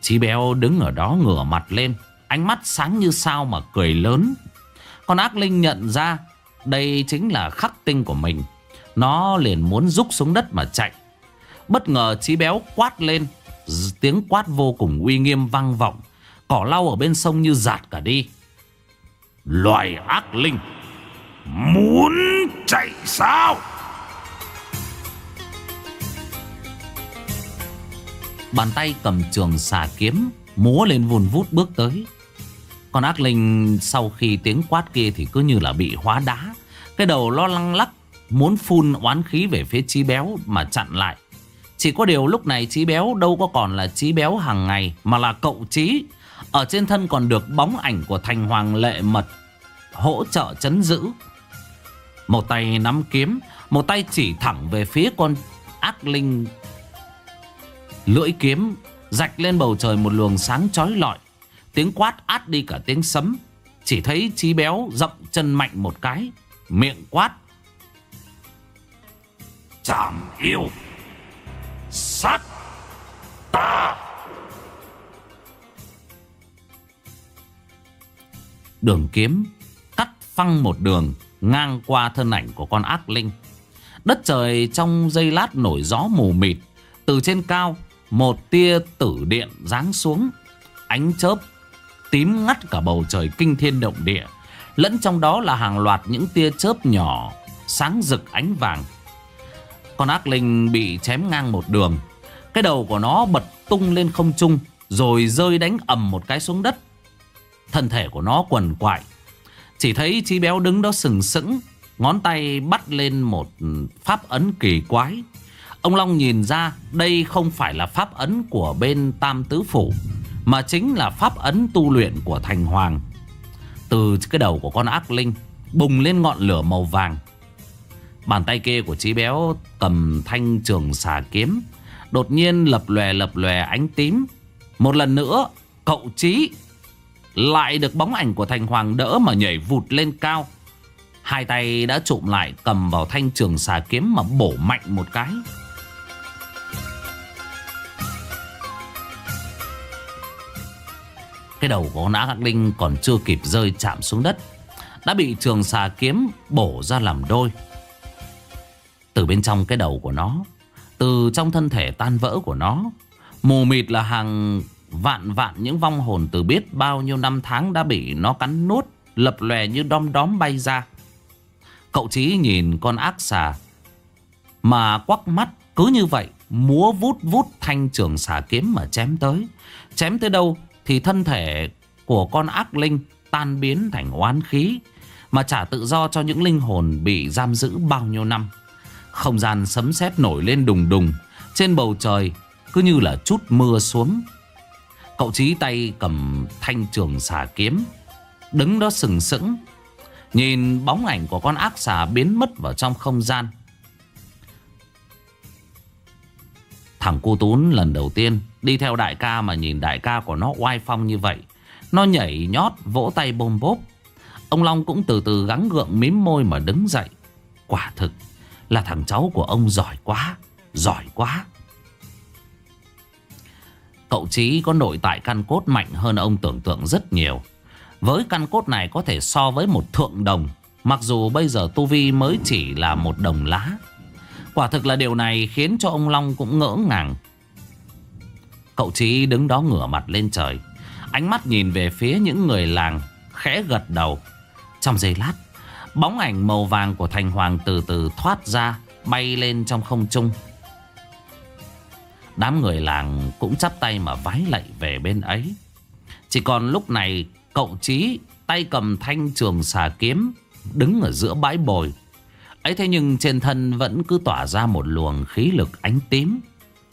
A: Chí béo đứng ở đó ngửa mặt lên, Ánh mắt sáng như sao mà cười lớn. Con ác linh nhận ra, Đây chính là khắc tinh của mình. Nó liền muốn rúc xuống đất mà chạy. Bất ngờ chí béo quát lên. Tiếng quát vô cùng uy nghiêm vang vọng. Cỏ lau ở bên sông như giạt cả đi. Loài ác linh, Muốn chạy sao? Bàn tay cầm trường xà kiếm, Múa lên vùn vút bước tới. Con ác linh sau khi tiếng quát kia Thì cứ như là bị hóa đá. Cái đầu lo lăng lắc, Muốn phun oán khí về phía trí béo Mà chặn lại. Chỉ có điều lúc này trí béo đâu có còn là trí béo hàng ngày, Mà là cậu trí Ở trên thân còn được bóng ảnh của thành hoàng lệ mật Hỗ trợ chấn giữ. Một tay nắm kiếm, Một tay chỉ thẳng về phía con ác linh. Lưỡi kiếm rạch lên bầu trời một luồng sáng chói lọi. Tiếng quát át đi cả tiếng sấm. Chỉ thấy chí béo dậm chân mạnh một cái, Miệng quát.
C: Chảm yêu Sát ta
A: Đường kiếm cắt phăng một đường ngang qua thân ảnh của con ác linh. Đất trời trong giây lát nổi gió mù mịt. Từ trên cao một tia tử điện giáng xuống, Ánh chớp tím ngắt cả bầu trời kinh thiên động địa, Lẫn trong đó là hàng loạt những tia chớp nhỏ Sáng rực ánh vàng con ác linh bị chém ngang một đường. Cái đầu của nó bật tung lên không trung, Rồi rơi đánh ầm một cái xuống đất. Thân thể của nó quần quại. Chỉ thấy chí béo đứng đó sừng sững, Ngón tay bắt lên một pháp ấn kỳ quái. Ông Long nhìn ra đây không phải là pháp ấn của bên Tam Tứ Phủ, Mà chính là pháp ấn tu luyện của Thành Hoàng. Từ cái đầu của con ác linh Bùng lên ngọn lửa màu vàng Bàn tay kia của chí béo cầm thanh trường xà kiếm Đột nhiên lập lòe lập lòe ánh tím Một lần nữa, cậu chí Lại được bóng ảnh của Thành Hoàng đỡ mà nhảy vụt lên cao Hai tay đã trụm lại, cầm vào thanh trường xà kiếm mà bổ mạnh một cái. Cái đầu của nã Hắc linh còn chưa kịp rơi chạm xuống đất. Đã bị trường xà kiếm bổ ra làm đôi. Từ bên trong cái đầu của nó, từ trong thân thể tan vỡ của nó, mù mịt là hàng vạn vạn những vong hồn từ biết bao nhiêu năm tháng đã bị nó cắn nuốt, lập lòe như đom đóm bay ra. Cậu Chí nhìn con ác xà Mà quắc mắt cứ như vậy Múa vút vút thanh trường xà kiếm mà chém tới. Chém tới đâu Thì thân thể của con ác linh Tan biến thành oán khí Mà trả tự do cho những linh hồn Bị giam giữ bao nhiêu năm. Không gian sấm sét nổi lên đùng đùng, Trên bầu trời Cứ như là chút mưa xuống. Cậu Chí tay cầm thanh trường xà kiếm, Đứng đó sừng sững, Nhìn bóng ảnh của con ác xà biến mất vào trong không gian. Thằng cu tún lần đầu tiên đi theo đại ca mà nhìn đại ca của nó oai phong như vậy. Nó nhảy nhót, vỗ tay bôm bốp. Ông Long cũng từ từ gắng gượng mím môi mà đứng dậy. Quả thực là thằng cháu của ông giỏi quá Giỏi quá. Cậu Chí có nội tại căn cốt mạnh hơn ông tưởng tượng rất nhiều. Với căn cốt này có thể so với một thượng đồng, Mặc dù bây giờ Tu Vi mới chỉ là một đồng lá. Quả thực là điều này khiến cho ông Long cũng ngỡ ngàng. Cậu Chí đứng đó ngửa mặt lên trời, Ánh mắt nhìn về phía những người làng, Khẽ gật đầu. Trong giây lát Bóng ảnh màu vàng của Thành Hoàng từ từ thoát ra, Bay lên trong không trung. Đám người làng cũng chắp tay mà vái lạy về bên ấy. Chỉ còn lúc này, Cậu Chí tay cầm thanh trường xà kiếm, Đứng ở giữa bãi bồi. Ấy thế nhưng trên thân vẫn cứ tỏa ra một luồng khí lực ánh tím.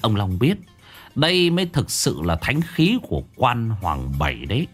A: Ông Long biết, Đây mới thực sự là thánh khí của quan hoàng bảy đấy.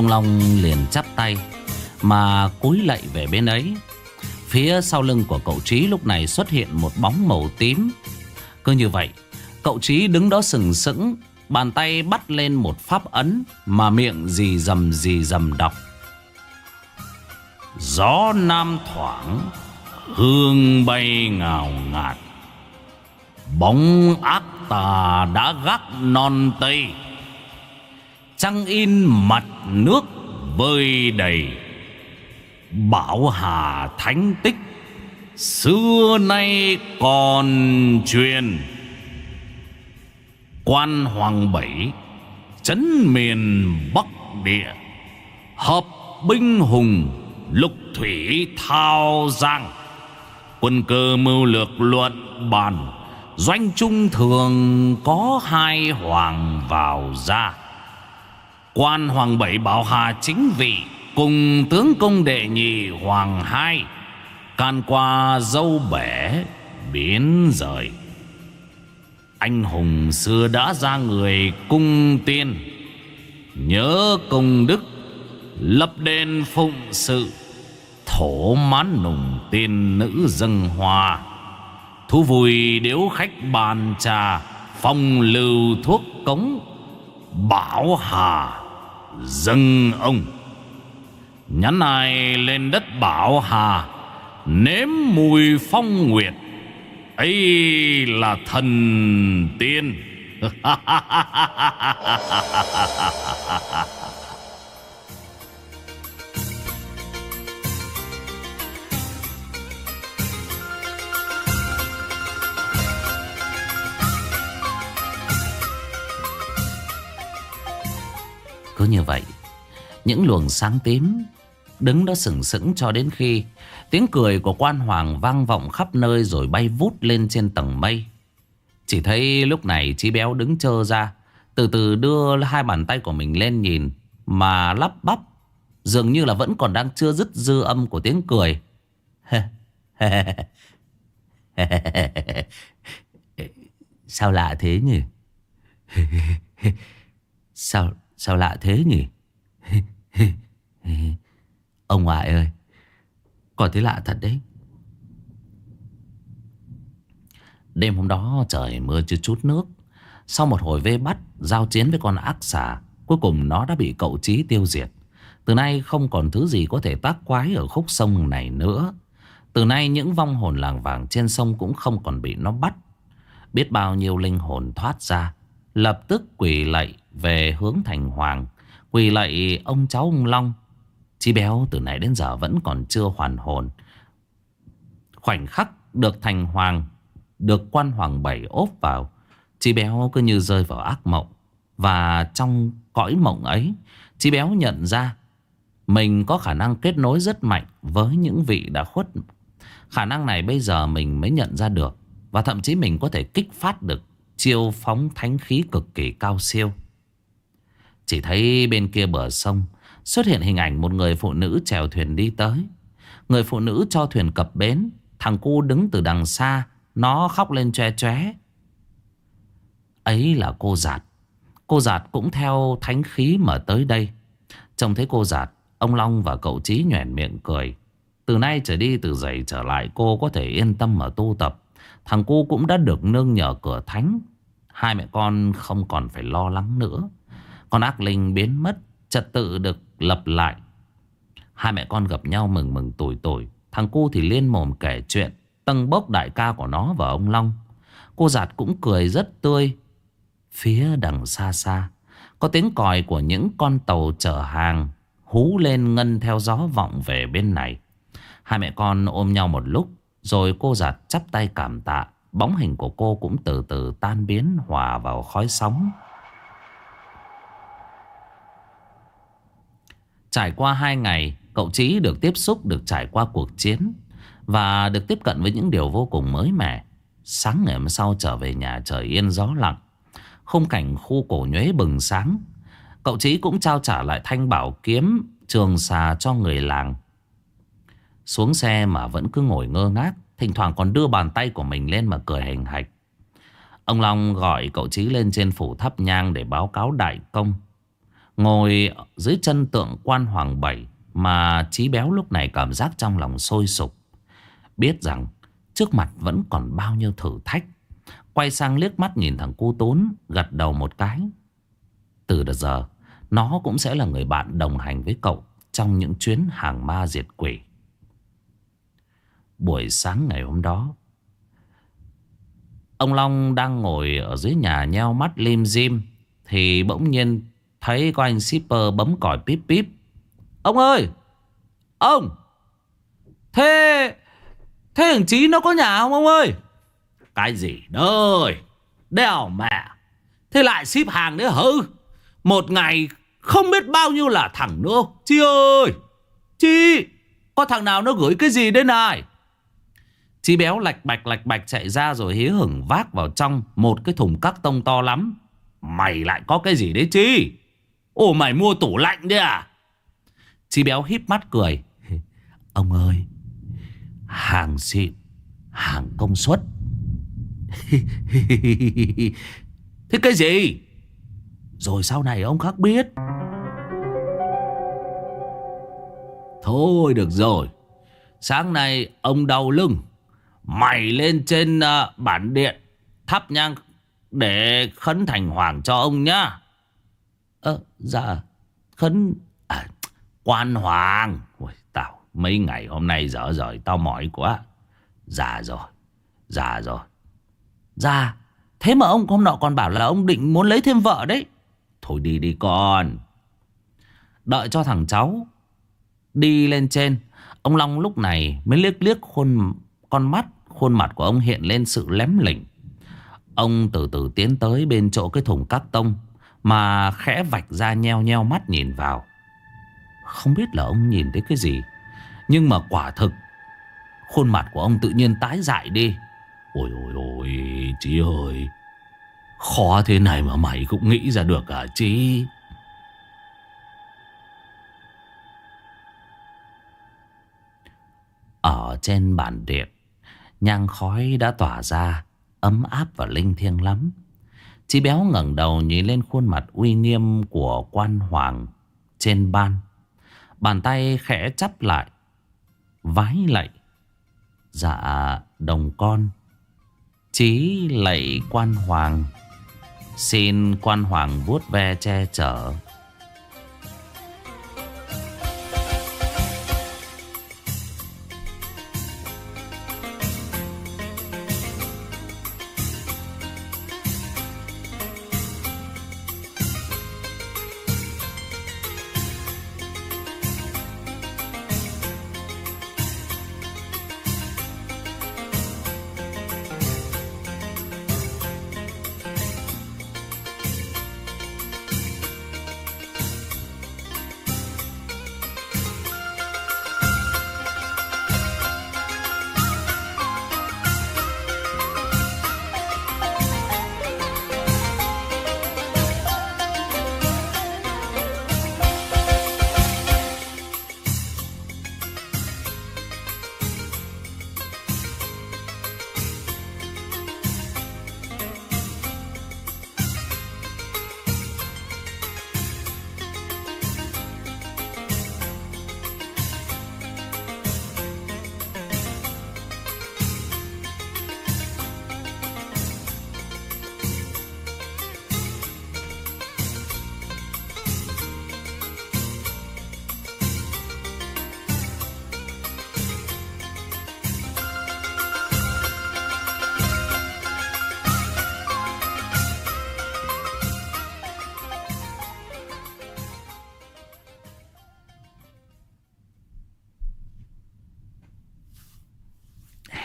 A: Ông Long liền chắp tay, Mà cúi lạy về bên ấy. Phía sau lưng của cậu Trí lúc này xuất hiện một bóng màu tím. Cứ như vậy, Cậu Trí đứng đó sừng sững, Bàn tay bắt lên một pháp ấn Mà miệng gì dầm gì dầm đọc. Gió nam thoảng, Hương bay ngào ngạt. Bóng ác tà đã gác non tây. Trăng in mặt nước vơi đầy. Bảo hà thánh tích, Xưa nay còn truyền. Quan Hoàng Bảy, Chấn miền Bắc Địa. Hợp binh hùng, Lục thủy thao giang. Quân cơ mưu lược luận bàn, Doanh trung thường có hai hoàng vào ra. Quan Hoàng Bảy Bảo Hà chính vị Cùng tướng công đệ nhị Hoàng Hai. Can qua dâu bể, biến rời. Anh hùng xưa đã ra người cung tiên. Nhớ công đức, Lập đền phụng sự, Thổ mán nùng tiên nữ dân hoa. Thú vui điếu khách bàn trà, Phong lưu thuốc cống, Bảo Hà dâng ông Nhắn ai lên đất Bảo Hà Nếm mùi phong nguyệt ấy là thần tiên Cứ như vậy. Những luồng sáng tím Đứng đó sừng sững cho đến khi Tiếng cười của quan hoàng vang vọng khắp nơi Rồi bay vút lên trên tầng mây. Chỉ thấy lúc này Chí béo đứng chơ ra, Từ từ đưa hai bàn tay của mình lên nhìn, Mà lắp bắp, Dường như là vẫn còn đang chưa dứt dư âm của tiếng cười. Sao lạ thế nhỉ? Sao sao lạ thế nhỉ? Ông ngoại ơi Còn thấy lạ thật đấy. Đêm hôm đó trời mưa chưa chút nước. Sau một hồi vây bắt, Giao chiến với con ác xà, Cuối cùng nó đã bị cậu trí tiêu diệt. Từ nay không còn thứ gì có thể tác quái Ở khúc sông này nữa. Từ nay những vong hồn làng vàng trên sông Cũng không còn bị nó bắt. Biết bao nhiêu linh hồn thoát ra Lập tức quỳ lạy về hướng thành hoàng. Quỳ lạy ông cháu ông Long. Chi béo, từ nãy đến giờ vẫn còn chưa hoàn hồn. Khoảnh khắc được thành hoàng, Được quan hoàng bảy ốp vào Chi béo cứ như rơi vào ác mộng. Và trong cõi mộng ấy Chi béo nhận ra Mình có khả năng kết nối rất mạnh Với những vị đã khuất. Khả năng này bây giờ mình mới nhận ra được Và thậm chí mình có thể kích phát được Chiêu phóng thánh khí cực kỳ cao siêu. Chỉ thấy bên kia bờ sông, Xuất hiện hình ảnh một người phụ nữ chèo thuyền đi tới. Người phụ nữ cho thuyền cập bến, Thằng cu đứng từ đằng xa, Nó khóc lên che che Ấy là cô giạt. Cô giạt cũng theo thánh khí mà tới đây. Trông thấy cô giạt, Ông Long và cậu Trí nhoẻn miệng cười. Từ nay trở đi, từ giày trở lại, Cô có thể yên tâm mà tu tập. Thằng cu cũng đã được nương nhờ cửa thánh. Hai mẹ con không còn phải lo lắng nữa. Con ác linh biến mất, Trật tự được lập lại. Hai mẹ con gặp nhau mừng mừng tuổi tuổi Thằng cu thì liên mồm kể chuyện Tâng bốc đại ca của nó và ông Long. Cô giạt cũng cười rất tươi. Phía đằng xa xa, Có tiếng còi của những con tàu chở hàng Hú lên ngân theo gió vọng về bên này. Hai mẹ con ôm nhau một lúc rồi cô giặt chắp tay cảm tạ, Bóng hình của cô cũng từ từ tan biến, Hòa vào khói sóng. Trải qua hai ngày, Cậu Trí được tiếp xúc, được trải qua cuộc chiến Và được tiếp cận với những điều vô cùng mới mẻ. Sáng ngày hôm sau trở về nhà, trời yên gió lặng, Khung cảnh khu cổ nhuế bừng sáng. Cậu Trí cũng trao trả lại thanh bảo kiếm Trường xà cho người làng. Xuống xe mà vẫn cứ ngồi ngơ ngác, Thỉnh thoảng còn đưa bàn tay của mình lên mà cười hình hạch. Ông Long gọi cậu Trí lên trên phủ thắp nhang để báo cáo đại công. Ngồi dưới chân tượng quan hoàng bảy Mà Chí Béo lúc này cảm giác trong lòng sôi sục. Biết rằng trước mặt vẫn còn bao nhiêu thử thách, Quay sang liếc mắt nhìn thằng cu tốn Gật đầu một cái. Từ đợt giờ, Nó cũng sẽ là người bạn đồng hành với cậu Trong những chuyến hàng ma diệt quỷ. Buổi sáng ngày hôm đó. Ông Long đang ngồi ở dưới nhà nheo mắt lim dim, Thì bỗng nhiên Thấy có anh shipper bấm còi píp píp. Ông ơi! Ông! Thế Thế thằng Chí nó có nhà không ông ơi? Cái gì đời Đèo mẹ Thế lại ship hàng nữa hử Một ngày không biết bao nhiêu là thằng nữa. Chi ơi! Chi Có thằng nào nó gửi cái gì đây này Chi béo lạch bạch lạch bạch chạy ra rồi hí hửng vác vào trong một cái thùng cắt tông to lắm. Mày lại có cái gì đấy Chi? Ồ mày mua tủ lạnh đấy à? Chi béo híp mắt cười. Ông ơi, hàng xịn, hàng công suất. Thế cái gì? Rồi sau này ông khác biết. Thôi được rồi. Sáng nay ông đau lưng. Mày lên trên uh, bản điện thắp nhang để khấn thành hoàng cho ông nhá. Ơ, dạ, khấn... À, quan hoàng. Ôi, tao mấy ngày hôm nay dở rồi tao mỏi quá. Già rồi, già rồi. Già, thế mà ông hôm nọ còn bảo là ông định muốn lấy thêm vợ đấy. Thôi đi đi con. Đợi cho thằng cháu đi lên trên. Ông Long lúc này mới liếc liếc khuôn con mắt Khuôn mặt của ông hiện lên sự lém lỉnh. Ông từ từ tiến tới bên chỗ cái thùng cắt tông, Mà khẽ vạch ra nheo nheo mắt nhìn vào. Không biết là ông nhìn thấy cái gì, Nhưng mà quả thực, Khuôn mặt của ông tự nhiên tái dại đi. Ôi ôi ôi Chí ơi, Khó thế này mà mày cũng nghĩ ra được à Chí Ở trên bản điện Nhang khói đã tỏa ra, Ấm áp và linh thiêng lắm Chị béo ngẩng đầu nhìn lên khuôn mặt uy nghiêm của quan hoàng trên ban. Bàn tay khẽ chắp lại. Vái lạy. Dạ đồng con. Chí lạy quan hoàng. Xin quan hoàng vuốt ve che chở.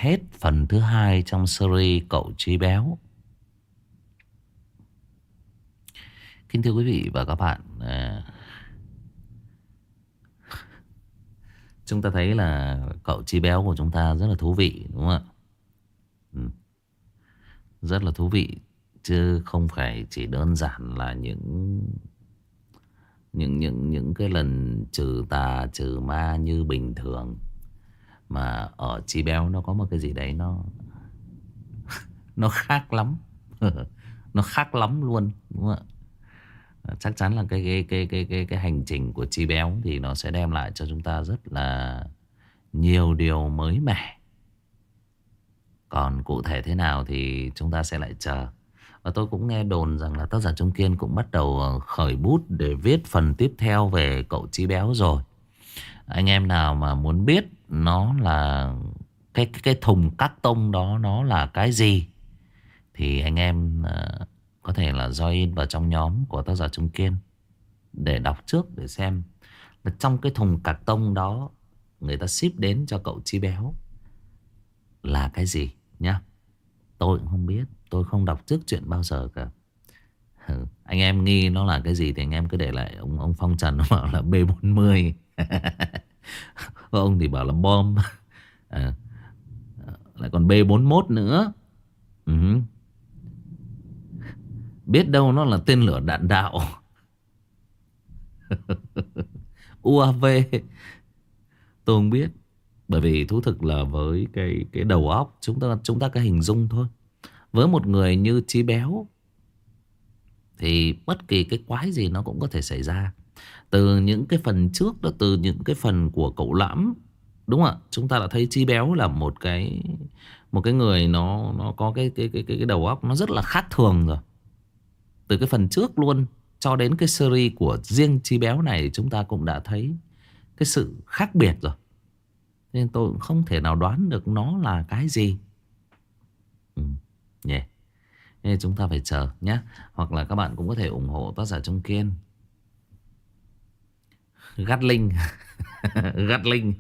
A: Hết phần thứ hai trong series Cậu chi Béo. Kính thưa quý vị và các bạn, à, chúng ta thấy là cậu chi Béo của chúng ta rất là thú vị đúng không ạ? Ừ. Rất là thú vị chứ không phải chỉ đơn giản là những những những những cái lần trừ tà trừ ma như bình thường mà ở Chi Béo nó có một cái gì đấy nó Nó khác lắm Nó khác lắm luôn, đúng không ạ Chắc chắn là cái cái cái cái cái cái hành trình của Chi Béo thì nó sẽ đem lại cho chúng ta rất là nhiều điều mới mẻ. Còn cụ thể thế nào thì chúng ta sẽ lại chờ. Và tôi cũng nghe đồn rằng là tác giả Trung Kiên cũng bắt đầu ờ, khởi bút để viết phần tiếp theo về cậu Chi Béo rồi. Anh em nào mà muốn biết nó là cái cái, cái thùng cắt tông đó nó là cái gì thì anh em uh, có thể là join vào trong nhóm của tác giả Trung Kiên để đọc trước để xem là trong cái thùng cạc tông đó người ta ship đến cho cậu chi béo là cái gì nhá. Tôi cũng không biết, tôi không đọc trước chuyện bao giờ cả. Ừ, anh em nghi nó là cái gì thì anh em cứ để lại ông ông Phong Trần nó bảo là B40. ông thì bảo là bom. À, lại còn B41 nữa. ừ. Biết đâu nó là tên lửa đạn đạo UAV Tôi không biết Bởi vì thú thực là với cái cái đầu óc Chúng ta chúng ta cái hình dung thôi Với một người như trí Béo Thì bất kỳ cái quái gì nó cũng có thể xảy ra từ những cái phần trước đó Từ những cái phần của cậu lãm Đúng không ạ Chúng ta đã thấy chi Béo là một cái Một cái người nó nó có cái cái cái cái, cái đầu óc Nó rất là khác thường rồi từ cái phần trước luôn cho đến cái series của riêng chi béo này chúng ta cũng đã thấy cái sự khác biệt rồi. Nên tôi cũng không thể nào đoán được nó là cái gì. Ừ, yeah. Nên chúng ta phải chờ nhé. Hoặc là các bạn cũng có thể ủng hộ tác giả Trung Kiên. Gắt Linh. Gắt Linh.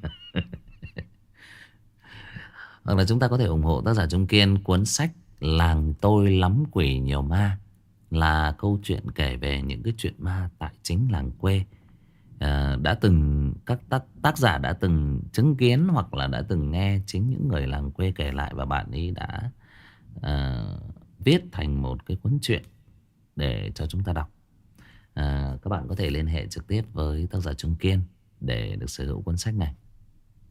A: Hoặc là chúng ta có thể ủng hộ tác giả Trung Kiên cuốn sách Làng tôi lắm quỷ nhiều ma là câu chuyện kể về những cái chuyện ma tại chính làng quê. à, đã từng các tác, tác giả đã từng chứng kiến hoặc là đã từng nghe chính những người làng quê kể lại và bạn ấy đã à, viết thành một cái cuốn truyện để cho chúng ta đọc. À, các bạn có thể liên hệ trực tiếp với tác giả Trung Kiên để được sở hữu cuốn sách này.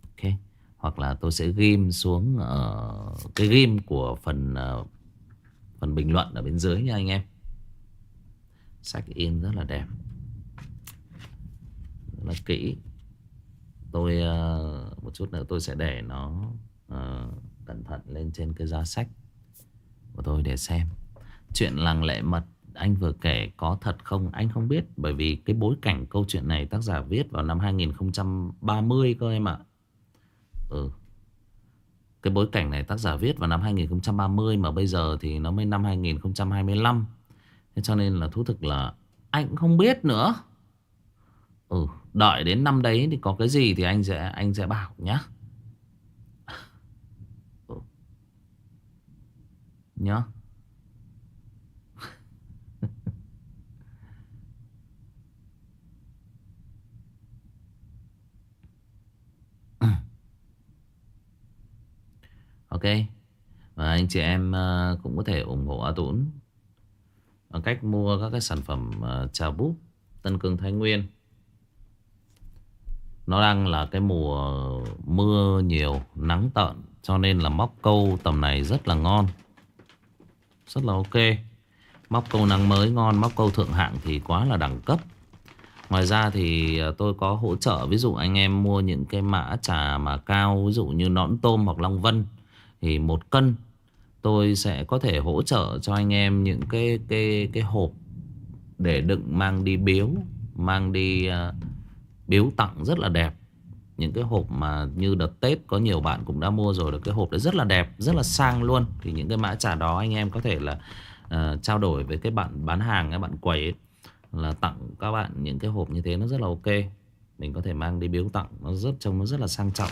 A: Ok. Hoặc là tôi sẽ ghim xuống ở cái ghim của phần uh, phần bình luận ở bên dưới nha anh em. Sách in rất là đẹp Rất là kỹ Tôi uh, một chút nữa tôi sẽ để nó uh, cẩn thận lên trên cái giá sách của tôi để xem Chuyện làng lệ mật anh vừa kể có thật không anh không biết Bởi vì cái bối cảnh câu chuyện này tác giả viết vào năm 2030 cơ em ạ Ừ Cái bối cảnh này tác giả viết vào năm 2030 Mà bây giờ thì nó mới năm 2025 Thế cho nên là thú thực là anh cũng không biết nữa. Ừ, đợi đến năm đấy thì có cái gì thì anh sẽ anh sẽ bảo nhá. Ừ. Nhá. Ok? Và anh chị em ờ, cũng có thể ủng hộ A Tũng Bằng cách mua các cái sản phẩm ờ, trà búp Tân Cương Thái Nguyên. Nó đang là cái mùa mưa nhiều, nắng tợn Cho nên là móc câu tầm này rất là ngon. Rất là ok. Móc câu nắng mới ngon, móc câu thượng hạng thì quá là đẳng cấp. Ngoài ra thì ờ, tôi có hỗ trợ Ví dụ anh em mua những cái mã trà mà cao Ví dụ như nõn tôm hoặc long vân. Thì một cân tôi sẽ có thể hỗ trợ cho anh em những cái cái cái hộp để đựng mang đi biếu, mang đi uh, biếu tặng rất là đẹp. Những cái hộp mà như đợt Tết có nhiều bạn cũng đã mua rồi được cái hộp đấy rất là đẹp, rất là sang luôn. Thì những cái mã trà đó anh em có thể là uh, trao đổi với cái bạn bán hàng, cái bạn quầy ấy, là tặng các bạn những cái hộp như thế nó rất là ok. Mình có thể mang đi biếu tặng Nó rất trông nó rất là sang trọng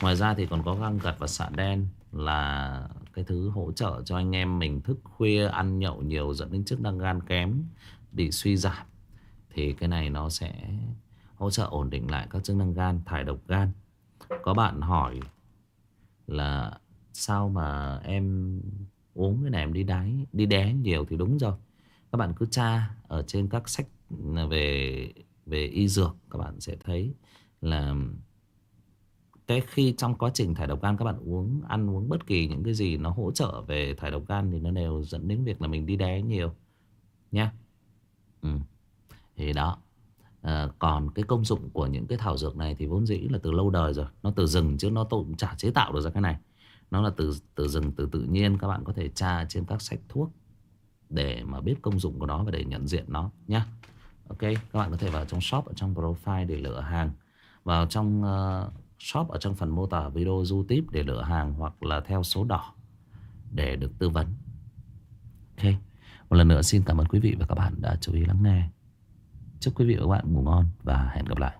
A: Ngoài ra thì còn có găng gật và xạ đen là cái thứ hỗ trợ cho anh em mình thức khuya, ăn nhậu nhiều, dẫn đến chức năng gan kém, bị suy giảm, thì cái này nó sẽ hỗ trợ ổn định lại các chức năng gan, thải độc gan. Có bạn hỏi là sao mà em uống cái này em đi đáy đi đé nhiều thì đúng rồi. Các bạn cứ tra ở trên các sách về về y dược, các bạn sẽ thấy là cái khi trong quá trình thải độc gan các bạn uống ăn uống bất kỳ những cái gì nó hỗ trợ về thải độc gan thì nó đều dẫn đến việc là mình đi đé nhiều nha ừ. thì đó. À, còn cái công dụng của những cái thảo dược này thì vốn dĩ là từ lâu đời rồi nó từ rừng chứ nó cũng chả chế tạo được ra cái này. Nó là từ từ rừng từ tự nhiên các bạn có thể tra trên các sách thuốc để mà biết công dụng của nó và để nhận diện nó nhé ok các bạn có thể vào trong shop ở trong profile để lựa hàng. Vào trong uh, shop ở trong phần mô tả video YouTube để lựa hàng hoặc là theo số đỏ để được tư vấn. Ok. Một lần nữa xin cảm ơn quý vị và các bạn đã chú ý lắng nghe. Chúc quý vị và các bạn ngủ ngon và hẹn gặp lại.